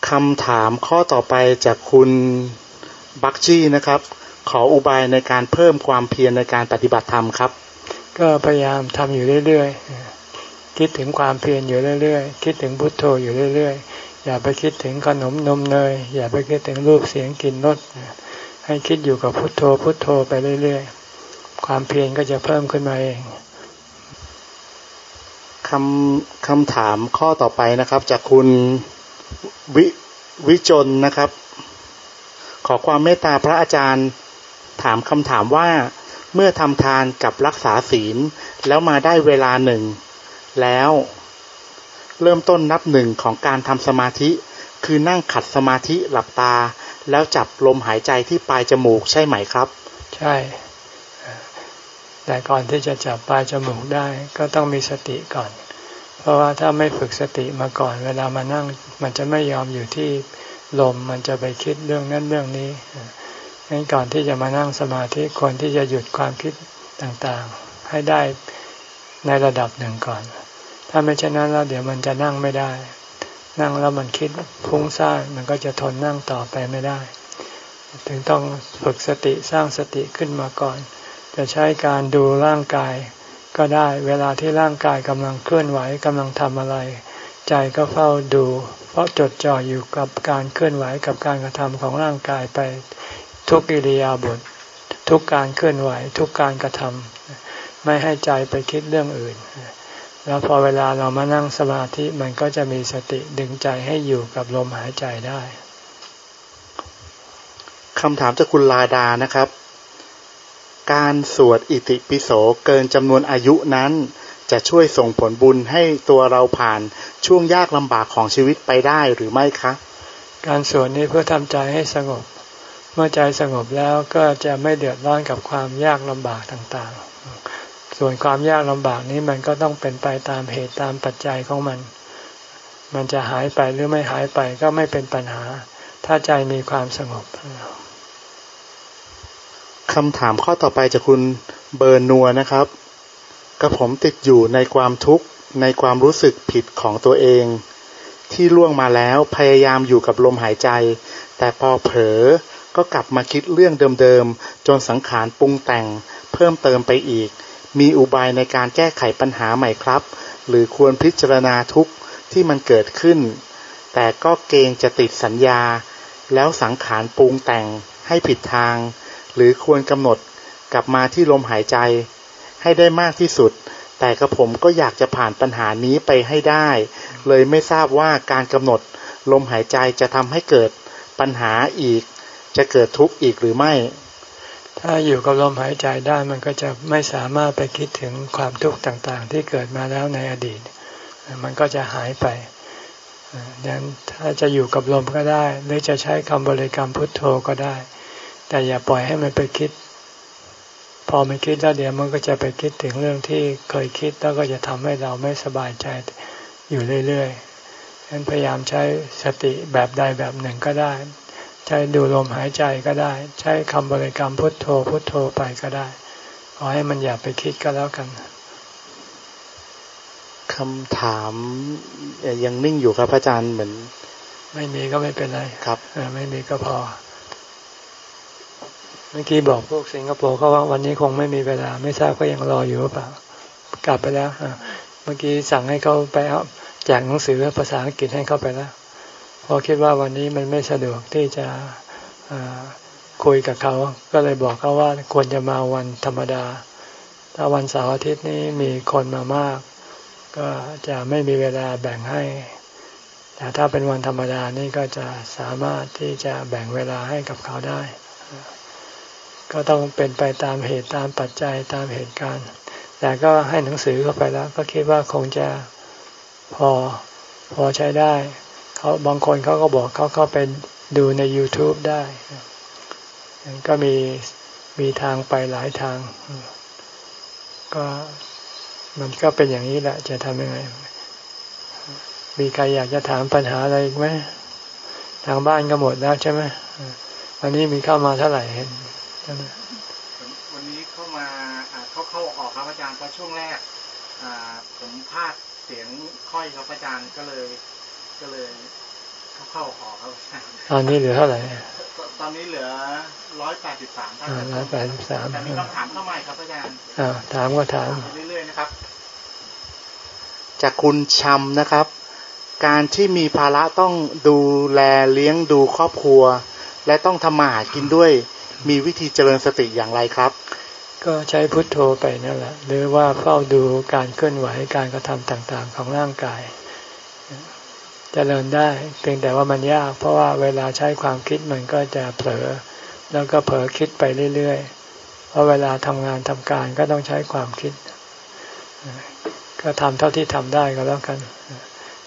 คำถามข้อต่อไปจากคุณบักจี้นะครับ ขออุบายในการเพิ่มความเพียรในการปฏิบัติธรรมครับ ก็พยายามทำอยู่เรื่อยๆคิดถึงความเพียรอยู่เรื่อยๆคิดถึงพุทโธอยู่เรื่อยๆอย่าไปคิดถึงขนมนมเนยอย่าไปคิดถึงรูปเสียงกลิ่นรสให้คิดอยู่กับพุทโธพุทโธไปเรื่อยๆความเพียรก็จะเพิ่มขึ้นมาเองคำคำถามข้อต่อไปนะครับ จากคุณวิวิจนนะครับ ขอความเมตตาพระอาจารย์ ถามคำถามว่า เมื่อทำทานกับรักษาศีล แล้วมาได้เวลาหนึ่ง แล้ว เริ่มต้นนับหนึ่งของการทำสมาธิ คือนั่งขัดสมาธิหลับตา แล้วจับลมหายใจที่ปลายจมูกใช่ไหมครับ ใช่ แต่ก่อนที่จะจับปลายจมูกได้ก็ต้องมีสติก่อน เพราะว่าถ้าไม่ฝึกสติมาก่อน เวลามานั่ง มันจะไม่ยอมอยู่ที่ลมมันจะไปคิดเรื่องนั้นเรื่องนี้ งั้นก่อนที่จะมานั่งสมาธิควรที่จะหยุดความคิดต่างๆ ให้ได้ในระดับหนึ่งก่อน ถ้าไม่เช่นนั้นแล้วเดี๋ยวมันจะนั่งไม่ได้ นั่งแล้วมันคิดฟุ้งซ่านมันก็จะทนนั่งต่อไปไม่ได้ ถึงต้องฝึกสติสร้างสติขึ้นมาก่อน จะใช้การดูร่างกายก็ได้เวลาที่ร่างกายกำลังเคลื่อนไหวกำลังทำอะไร ใจก็เฝ้าดู เพราะจดจ่ออยู่กับการเคลื่อนไหวกับการกระทำของร่างกายไป ทุกอิริยาบถททุกการเคลื่อนไหว ทุกการกระทำไม่ให้ใจไปคิดเรื่องอื่น แล้วพอเวลาเรามานั่งสมาธิมันก็จะมีสติดึงใจให้อยู่กับลมหายใจได้คำถามจากคุณลาดานะครับ การสวดอิติปิโสเกินจำนวนอายุนั้น จะช่วยส่งผลบุญให้ตัวเราผ่านช่วงยากลำบากของชีวิตไปได้หรือไม่คะ การสวดนี้เพื่อทำใจให้สงบ เมื่อใจสงบแล้วก็จะไม่เดือดร้อนกับความยากลำบากต่างๆ ส่วนความยากลำบากนี้มันก็ต้องเป็นไปตามเหตุตามปัจจัยของมัน มันจะหายไปหรือไม่หายไปก็ไม่เป็นปัญหา ถ้าใจมีความสงบคำถามข้อต่อไปจากคุณเบอร์นัวนะครับกระผมติดอยู่ในความทุกข์ในความรู้สึกผิดของตัวเอง ที่ล่วงมาแล้วพยายามอยู่กับลมหายใจ แต่พอเผลอ ก็กลับมาคิดเรื่องเดิมๆ จนสังขารปรุงแต่ง เพิ่มเติมไปอีก มีอุบายในการแก้ไขปัญหาใหม่ครับ หรือควรพิจารณาทุกที่มันเกิดขึ้น แต่ก็เกรงจะติดสัญญา แล้วสังขารปรุงแต่งให้ผิดทาง หรือควรกำหนดกลับมาที่ลมหายใจ ให้ได้มากที่สุด แต่กระผมก็อยากจะผ่านปัญหานี้ไปให้ได้ เลยไม่ทราบว่าการกำหนดลมหายใจจะทำให้เกิดปัญหาอีก จะเกิดทุกข์อีกหรือไม่ ถ้าอยู่กับลมหายใจได้มันก็จะไม่สามารถไปคิดถึงความทุกข์ต่างๆ ที่เกิดมาแล้วในอดีต มันก็จะหายไปดังนั้นถ้าจะอยู่กับลมก็ได้ หรือจะใช้คำบริกรรมพุทโธก็ได้ แต่อย่าปล่อยให้มันไปคิด พอมันคิดแล้วเดี๋ยวมันก็จะไปคิดถึงเรื่องที่เคยคิดแล้วก็จะทำให้เราไม่สบายใจอยู่เรื่อยๆฉะนั้นพยายามใช้สติแบบใดแบบหนึ่งก็ได้ ใช้ดูลมหายใจก็ได้ ใช้คำบริกรรมพุทโธพุทโธไปก็ได้ ขอให้มันอย่าไปคิดก็แล้วกันคำถามยังนิ่งอยู่ครับอาจารย์เหมือน ไม่มีก็ไม่เป็นไรครับไม่มีก็พอ เมื่อกี้บอกพวกสิงคโปร์เขาว่าวันนี้คงไม่มีเวลา ไม่ทราบก็ยังรออยู่หรือเปล่า กลับไปแล้วเมื่อกี้สั่งให้เขาไปแจกหนังสือภาษาอังกฤษให้เขาไปแล้ว พอคิดว่าวันนี้มันไม่สะดวกที่จะคุยกับเขา ก็เลยบอกเขาว่าควรจะมาวันธรรมดา ถ้าวันเสาร์อาทิตย์นี้มีคนมามาก ก็จะไม่มีเวลาแบ่งให้ แต่ถ้าเป็นวันธรรมดานี่ก็จะสามารถที่จะแบ่งเวลาให้กับเขาได้ ก็ต้องเป็นไปตามเหตุตามปัจจัยตามเหตุการณ์ แต่ก็ให้หนังสือเข้าไปแล้ว ก็คิดว่าคงจะพอพอใช้ได้ เขาบางคนเขาก็บอกเขาเข้าไปดูใน YouTube ได้ก็มีมีทางไปหลายทาง ก็มันก็เป็นอย่างนี้แหละ จะทำยังไง มีใครอยากจะถามปัญหาอะไรอีกไหมทางบ้านก็หมดแล้วใช่ไหมวันนี้มีเข้ามาเท่าไหร่เห็นวันนี้เข้ามาเข้าเข้าออกครับอาจารย์เพราะช่วงแรกผมพลาดเสียงค่อยครับอาจารย์ก็เลย ก็เลยเข้าเข้าออกครับตอนนี้เหลือเท่าไหร่ตอนนี้เหลือร้อยแปดสิบสามท่านร้อยแปดสิบสามแต่มีคำถามเข้ามาครับอาจารย์อ่าถามก็ถามเรื่อยๆนะครับ จากคุณชำนะครับ การที่มีภาระต้องดูแลเลี้ยงดูครอบครัว และต้องทำมาหากินด้วย มีวิธีเจริญสติอย่างไรครับ ก็ใช้พุทโธไปนั่นแหละ หรือว่าเฝ้าดูการเคลื่อนไหวการกระทำต่างๆ ของร่างกายจ เจริญได้เพียงแต่ว่ามันยาก เพราะว่าเวลาใช้ความคิดมันก็จะเผลอ แล้วก็เผลอคิดไปเรื่อยๆ เพราะเวลาทำงานทำการก็ต้องใช้ความคิด ก็ทำเท่าที่ทำได้ก็แล้วกัน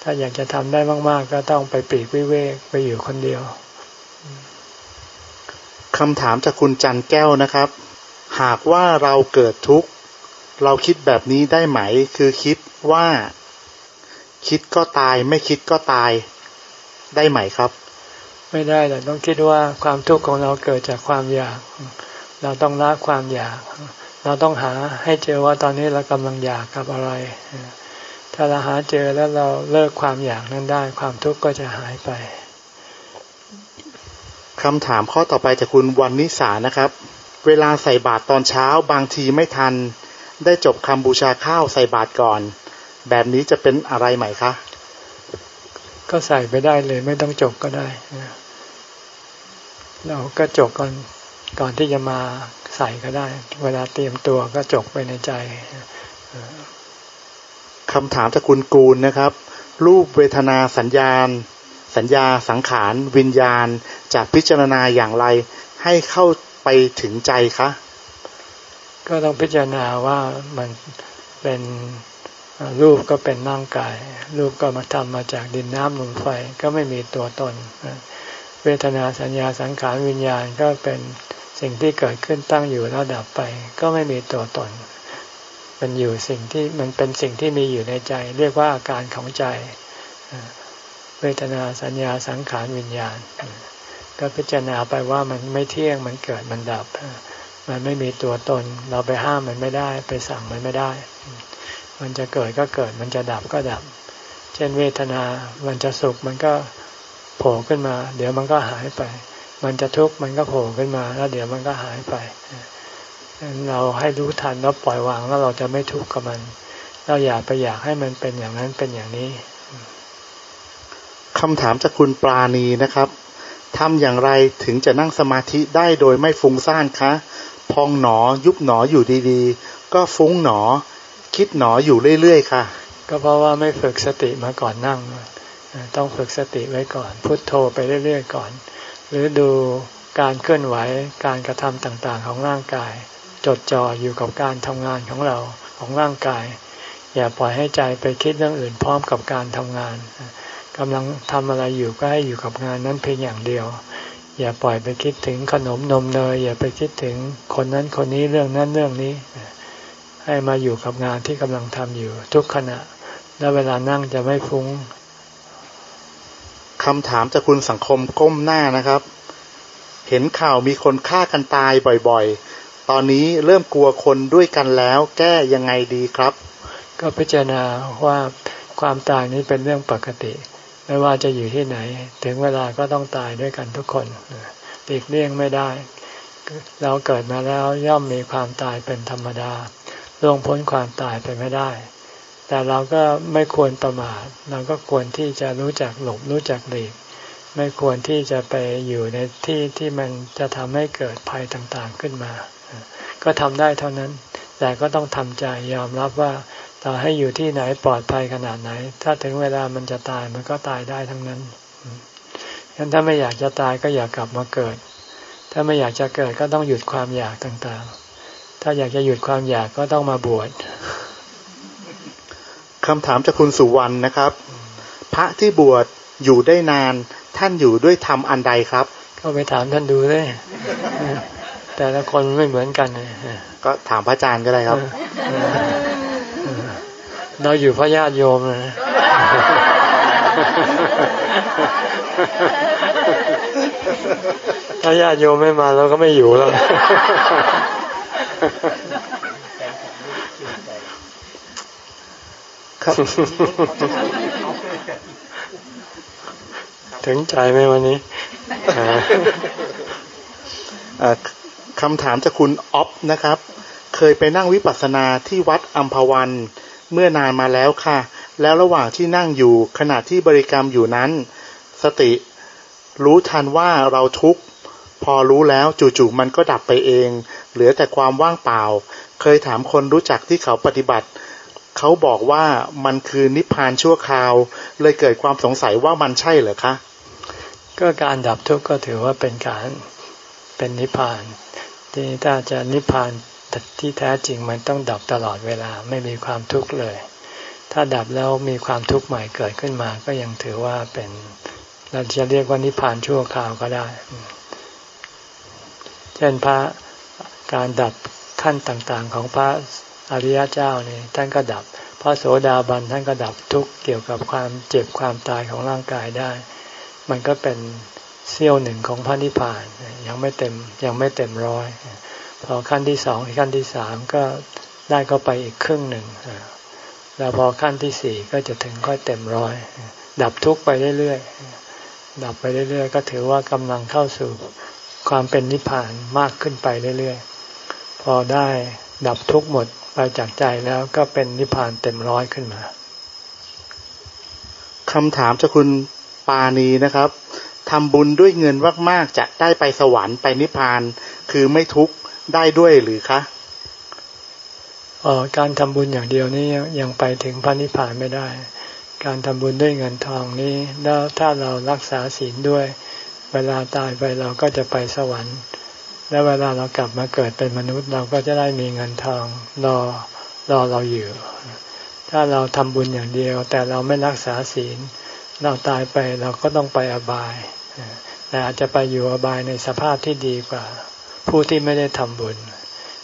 ถ้าอยากจะทำได้มาก ๆ ก็ต้องไปปีกวิเวกไปอยู่คนเดียวคำถามจากคุณจันแก้วนะครับ หากว่าเราเกิดทุกข์ เราคิดแบบนี้ได้ไหม คือคิดว่า คิดก็ตาย ไม่คิดก็ตายได้ไหมครับ ไม่ได้แต่ต้องคิดว่าความทุกข์ของเราเกิดจากความอยาก เราต้องละความอยาก เราต้องหาให้เจอว่าตอนนี้เรากำลังอยากกับอะไร ถ้าเราหาเจอแล้วเราเลิกความอยากนั้นได้ ความทุกข์ก็จะหายไปคำถามข้อต่อไปจากคุณวันนิสานะครับ เวลาใส่บาตรตอนเช้าบางทีไม่ทัน ได้จบคำบูชาข้าวใส่บาตรก่อน แบบนี้จะเป็นอะไรใหม่คะก็ใส่ไปได้เลย ไม่ต้องจบก็ได้เราก็จบก่อนก่อนที่จะมาใส่ก็ได้ เวลาเตรียมตัวก็จบไปในใจคำถามจากคุณกูลนะครับ รูปเวทนาสัญญาณ สัญญาสังขาร วิญญาณจะพิจารณาอย่างไร ให้เข้าไปถึงใจคะก็ต้องพิจารณาว่ามันเป็น รูปก็เป็นร่างกาย รูปก็มาทำมาจากดินน้ำลมไฟก็ไม่มีตัวตน เวทนาสัญญาสังขารวิญญาณก็เป็นสิ่งที่เกิดขึ้นตั้งอยู่แล้วดับไป ก็ไม่มีตัวตนเป็นอยู่สิ่งที่มันเป็นสิ่งที่มีอยู่ในใจ เรียกว่าอาการของใจ เวทนาสัญญาสังขารวิญญาณ ก็พิจารณาไปว่ามันไม่เที่ยงมันเกิดมันดับ มันไม่มีตัวตน เราไปห้ามมันไม่ได้ ไปสั่งมันไม่ได้ มันจะเกิดก็เกิด มันจะดับก็ดับ เช่นเวทนา มันจะสุขมันก็โผล่ขึ้นมา เดี๋ยวมันก็หายไป มันจะทุกข์มันก็โผล่ขึ้นมา แล้วเดี๋ยวมันก็หายไป เราให้รู้ทันแล้วปล่อยวางแล้วเราจะไม่ทุกข์กับมัน เราอย่าไปอยากให้มันเป็นอย่างนั้นเป็นอย่างนี้คำถามจากคุณปราณีนะครับทำอย่างไรถึงจะนั่งสมาธิได้โดยไม่ฟุ้งซ่านคะ พองหนอยุบหนออยู่ดีๆ ก็ฟุ้งหนอ คิดหนออยู่เรื่อยๆค่ะ ก็เพราะว่าไม่ฝึกสติมาก่อนนั่ง ต้องฝึกสติไว้ก่อน พุทโธไปเรื่อยๆก่อน หรือดูการเคลื่อนไหวการกระทำต่างๆ ของร่างกาย จดจ่ออยู่กับการทำงานของเราของร่างกาย อย่าปล่อยให้ใจไปคิดเรื่องอื่นพร้อมกับการทำงานกำลังทำอะไรอยู่ก็ให้อยู่กับงานนั้นเพียงอย่างเดียว อย่าปล่อยไปคิดถึงขนมนมเนยอย่าไปคิดถึงคนนั้นคนนี้เรื่องนั้นเรื่องนี้ ให้มาอยู่กับงานที่กำลังทำอยู่ ทุกขณะ แล้วเวลานั่งจะไม่ฟุง้งคำถามจากคุณสังคมก้มหน้านะครับ เห็นข่าวมีคนฆ่ากันตายบ่อยๆ ตอนนี้เริ่มกลัวคนด้วยกันแล้ว แก้ยังไงดีครับ ก็พิจารณาว่าความตายนี้เป็นเรื่องปกติ ไม่ว่าจะอยู่ที่ไหน ถึงเวลาก็ต้องตายด้วยกันทุกคนหลีกเลี่ยงไม่ได้ เราเกิดมาแล้วย่อมมีความตายเป็นธรรมดา ล่วงพ้นความตายไปไม่ได้ แต่เราก็ไม่ควรประมาทเราก็ควรที่จะรู้จักหลบรู้จักหลีก ไม่ควรที่จะไปอยู่ในที่ที่มันจะทำให้เกิดภัยต่างๆขึ้นมา ก็ทำได้เท่านั้น แต่ก็ต้องทำใจยอมรับว่าต่อให้อยู่ที่ไหนปลอดภัยขนาดไหน ถ้าถึงเวลามันจะตายมันก็ตายได้ทั้งนั้นงั้นถ้าไม่อยากจะตายก็อยากกลับมาเกิด ถ้าไม่อยากจะเกิดก็ต้องหยุดความอยากต่างๆ ถ้าอยากจะหยุดความอยากก็ต้องมาบวชคำถามจากคุณสุวรรณนะครับ พระที่บวชอยู่ได้นานท่านอยู่ด้วยธรรมอันใดครับ ก็ไปถามท่านดูเลยแต่ละคนไม่เหมือนกันก็ถามพระอาจารย์ก็ได้ครับ เราอยู่พระญาติโยมนะถ้าญาติโยมไม่มาเราก็ไม่อยู่แล้ว ครับถึงใจไหมวันนี้คำถามจากคุณอ๊อฟนะครับ เคยไปนั่งวิปัสสนาที่วัดอัมพวันเมื่อนานมาแล้วค่ะ แล้วระหว่างที่นั่งอยู่ขณะที่บริกรรมอยู่นั้น สติรู้ทันว่าเราทุกข์ อรู้แล้วจู่ๆมันก็ดับไปเอง เหลือแต่ความว่างเปล่า เคยถามคนรู้จักที่เขาปฏิบัติ เขาบอกว่ามันคือนิพพานชั่วคราว เลยเกิดความสงสัยว่ามันใช่เหรอคะ ก็การดับทุกข์ก็ถือว่าเป็นการเป็นนิพพานที่ถ้าจะนิพพานที่แท้จริงมันต้องดับตลอดเวลาไม่มีความทุกข์เลย ถ้าดับแล้วมีความทุกข์ใหม่เกิดขึ้นมา ก็ยังถือว่าเป็นเราจะเรียกว่านิพพานชั่วคราวก็ได้ เช่นพระการดับขั้นต่างๆ ของพระอริยเจ้านี่ท่านก็ดับ พระโสดาบันท่านก็ดับทุกเกี่ยวกับความเจ็บความตายของร่างกายได้ มันก็เป็นเสี้ยวหนึ่งของพระนิพพานยังไม่เต็มยังไม่เต็มร้อยพอขั้นที่สองขั้นที่สามก็ได้ก็ไปอีกครึ่งหนึ่งแล้วพอขั้นที่สี่ก็จะถึงค่อยเต็มร้อย ดับทุกไปเรื่อยๆดับไปเรื่อยๆ ก็ถือว่ากำลังเข้าสู่ ความเป็นนิพพานมากขึ้นไปเรื่อยๆ พอได้ดับทุกหมดไปจากใจแล้วก็เป็นนิพพานเต็มร้อยขึ้นมาคำถามจากคุณปานีนะครับทำบุญด้วยเงินมากๆจะได้ไปสวรรค์ไปนิพพาน คือไม่ทุกข์ได้ด้วยหรือคะอ๋อการทำบุญอย่างเดียวนี้ยังไปถึงพระนิพพานไม่ได้ การทำบุญด้วยเงินทองนี้ แล้วถ้าเรารักษาศีลด้วย เวลาตายไปเราก็จะไปสวรรค์ แล้วเวลาเรากลับมาเกิดเป็นมนุษย์เราก็จะได้มีเงินทองรอรอเราอยู่ ถ้าเราทำบุญอย่างเดียว แต่เราไม่รักษาศีล เราตายไปเราก็ต้องไปอบาย แต่อาจจะไปอยู่อบายในสภาพที่ดีกว่า ผู้ที่ไม่ได้ทำบุญ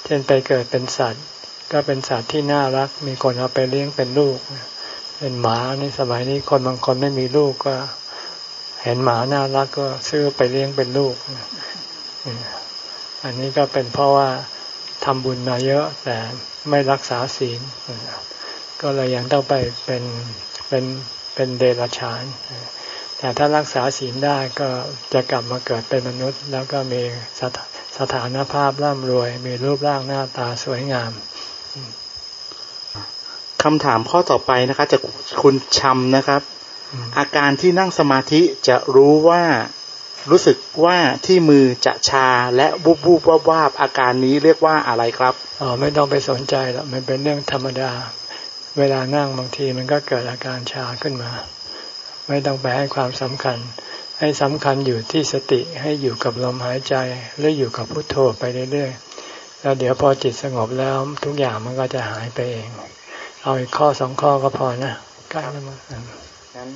เช่นไปเกิดเป็นสัตว์ ก็เป็นสัตว์ที่น่ารัก มีคนเอาไปเลี้ยงเป็นลูก เป็นหมาในสมัยนี้คนบางคนไม่มีลูกก็ เห็นหมาน่ารักก็ซื้อไปเลี้ยงเป็นลูก อันนี้ก็เป็นเพราะว่าทำบุญมาเยอะแต่ไม่รักษาศีล ก็เลยยังต้องไปเป็นเป็นเป็นเดรัจฉาน แต่ถ้ารักษาศีลได้ก็จะกลับมาเกิดเป็นมนุษย์ แล้วก็มีสถสถานภาพร่ำรวย มีรูปร่างหน้าตาสวยงามคำถามข้อต่อไปนะคะจากคุณชำนะครับ อาการที่นั่งสมาธิจะรู้ว่ารู้สึกว่าที่มือจะชาและบุบบุบวาบวาบอาการนี้เรียกว่าอะไรครับอ๋อไม่ต้องไปสนใจหรอกมันเป็นเรื่องธรรมดา เวลานั่งบางทีมันก็เกิดอาการชาขึ้นมา ไม่ต้องไปให้ความสำคัญ ให้สำคัญอยู่ที่สติให้อยู่กับลมหายใจหรืออยู่กับพุทโธไปเรื่อยๆแล้วเดี๋ยวพอจิตสงบแล้วทุกอย่างมันก็จะหายไปเอง เอาอีกข้อสองข้อก็พอนะใกล้แล้วมั้ง นั้น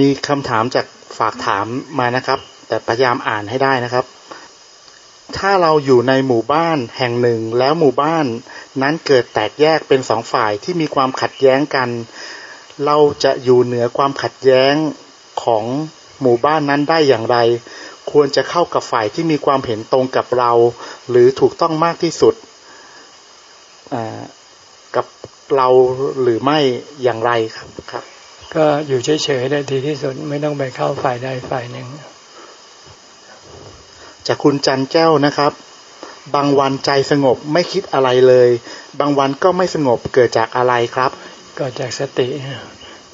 มีคำถามจากฝากถามมานะครับ แต่พยายามอ่านให้ได้นะครับ ถ้าเราอยู่ในหมู่บ้านแห่งหนึ่งแล้วหมู่บ้านนั้นเกิดแตกแยกเป็นสองฝ่ายที่มีความขัดแย้งกัน เราจะอยู่เหนือความขัดแย้งของหมู่บ้านนั้นได้อย่างไร ควรจะเข้ากับฝ่ายที่มีความเห็นตรงกับเรา หรือถูกต้องมากที่สุดกับเราหรือไม่อย่างไรครับครับ ก็อยู่เฉยๆได้ดีที่สุดไม่ต้องไปเข้าฝ่ายใดฝ่ายหนึ่ง จากคุณจันแก้วนะครับ บางวันใจสงบไม่คิดอะไรเลย บางวันก็ไม่สงบเกิดจากอะไรครับก็จากสติ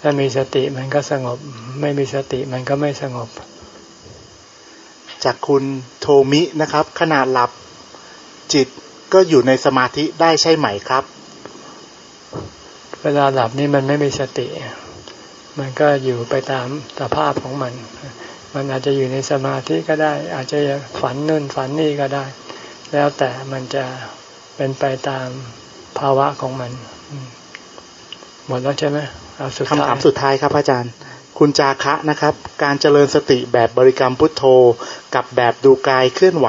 ถ้ามีสติมันก็สงบ ไม่มีสติมันก็ไม่สงบ จากคุณโทมินะครับ ขนาดหลับจิตก็อยู่ในสมาธิได้ใช่ไหมครับ เวลาหลับนี่มันไม่มีสติ มันก็อยู่ไปตามสภาพของมัน มันอาจจะอยู่ในสมาธิก็ได้ อาจจะฝันนู่นฝันนี่ก็ได้ แล้วแต่มันจะเป็นไปตามภาวะของมันอืมหมดแล้วใช่ไหมเอาสุดท้ายคำถามสุดท้ายครับอาจารย์ คุณจาคะนะครับ การเจริญสติแบบบริกรรมพุทโธ กับแบบดูกายเคลื่อนไหว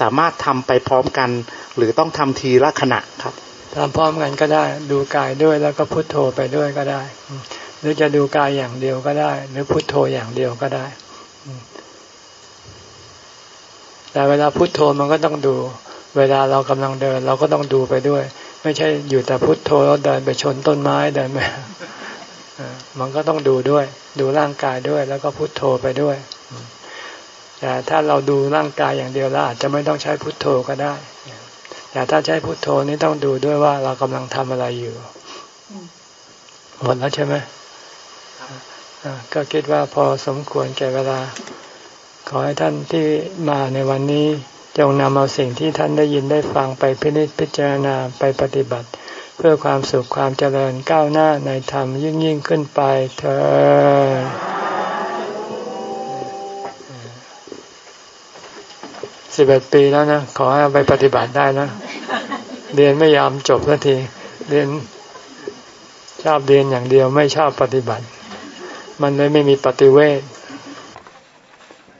สามารถทำไปพร้อมกัน หรือต้องทำทีละขณะครับทำพร้อมกันก็ได้ ดูกายด้วยแล้วก็พุทโธไปด้วยก็ได้อืมห รือจะดูกายอย่างเดียวก็ได้ หรือพุทโธอย่างเดียวก็ได้ แต่เวลาพุทโธมันก็ต้องดู เวลาเรากำลังเดิน เราก็ต้องดูไปด้วย ไม่ใช่อยู่แต่พุทโธแล้วเดินไปชนต้นไม้เดินไปมันก็ต้องดูด้วย ดูร่างกายด้วย แล้วก็พุทโธไปด้วยแต่ถ้าเราดูร่างกายอย่างเดียวแล้วอาจจะไม่ต้องใช้พุทโธก็ได้แต่ถ้าใช้พุทโธนี่ต้องดูด้วยว่าเรากำลังทำอะไรอยู่หมดแล้วใช่ไหม ก็คิดว่าพอสมควรแก่เวลา ขอให้ท่านที่มาในวันนี้ จงนำเอาสิ่งที่ท่านได้ยินได้ฟังไปพินิจพิจารณาไปปฏิบัติ เพื่อความสุขความเจริญก้าวหน้าในธรรมยิ่งยิ่งขึ้นไปเธอสิบเอ็ดปีแล้วนะ ขอให้ไปปฏิบัติได้นะ เรียนไม่ยอมจบสักที เรียนชอบเรียนอย่างเดียวไม่ชอบปฏิบัติ มันเลยไม่มีปฏิเวท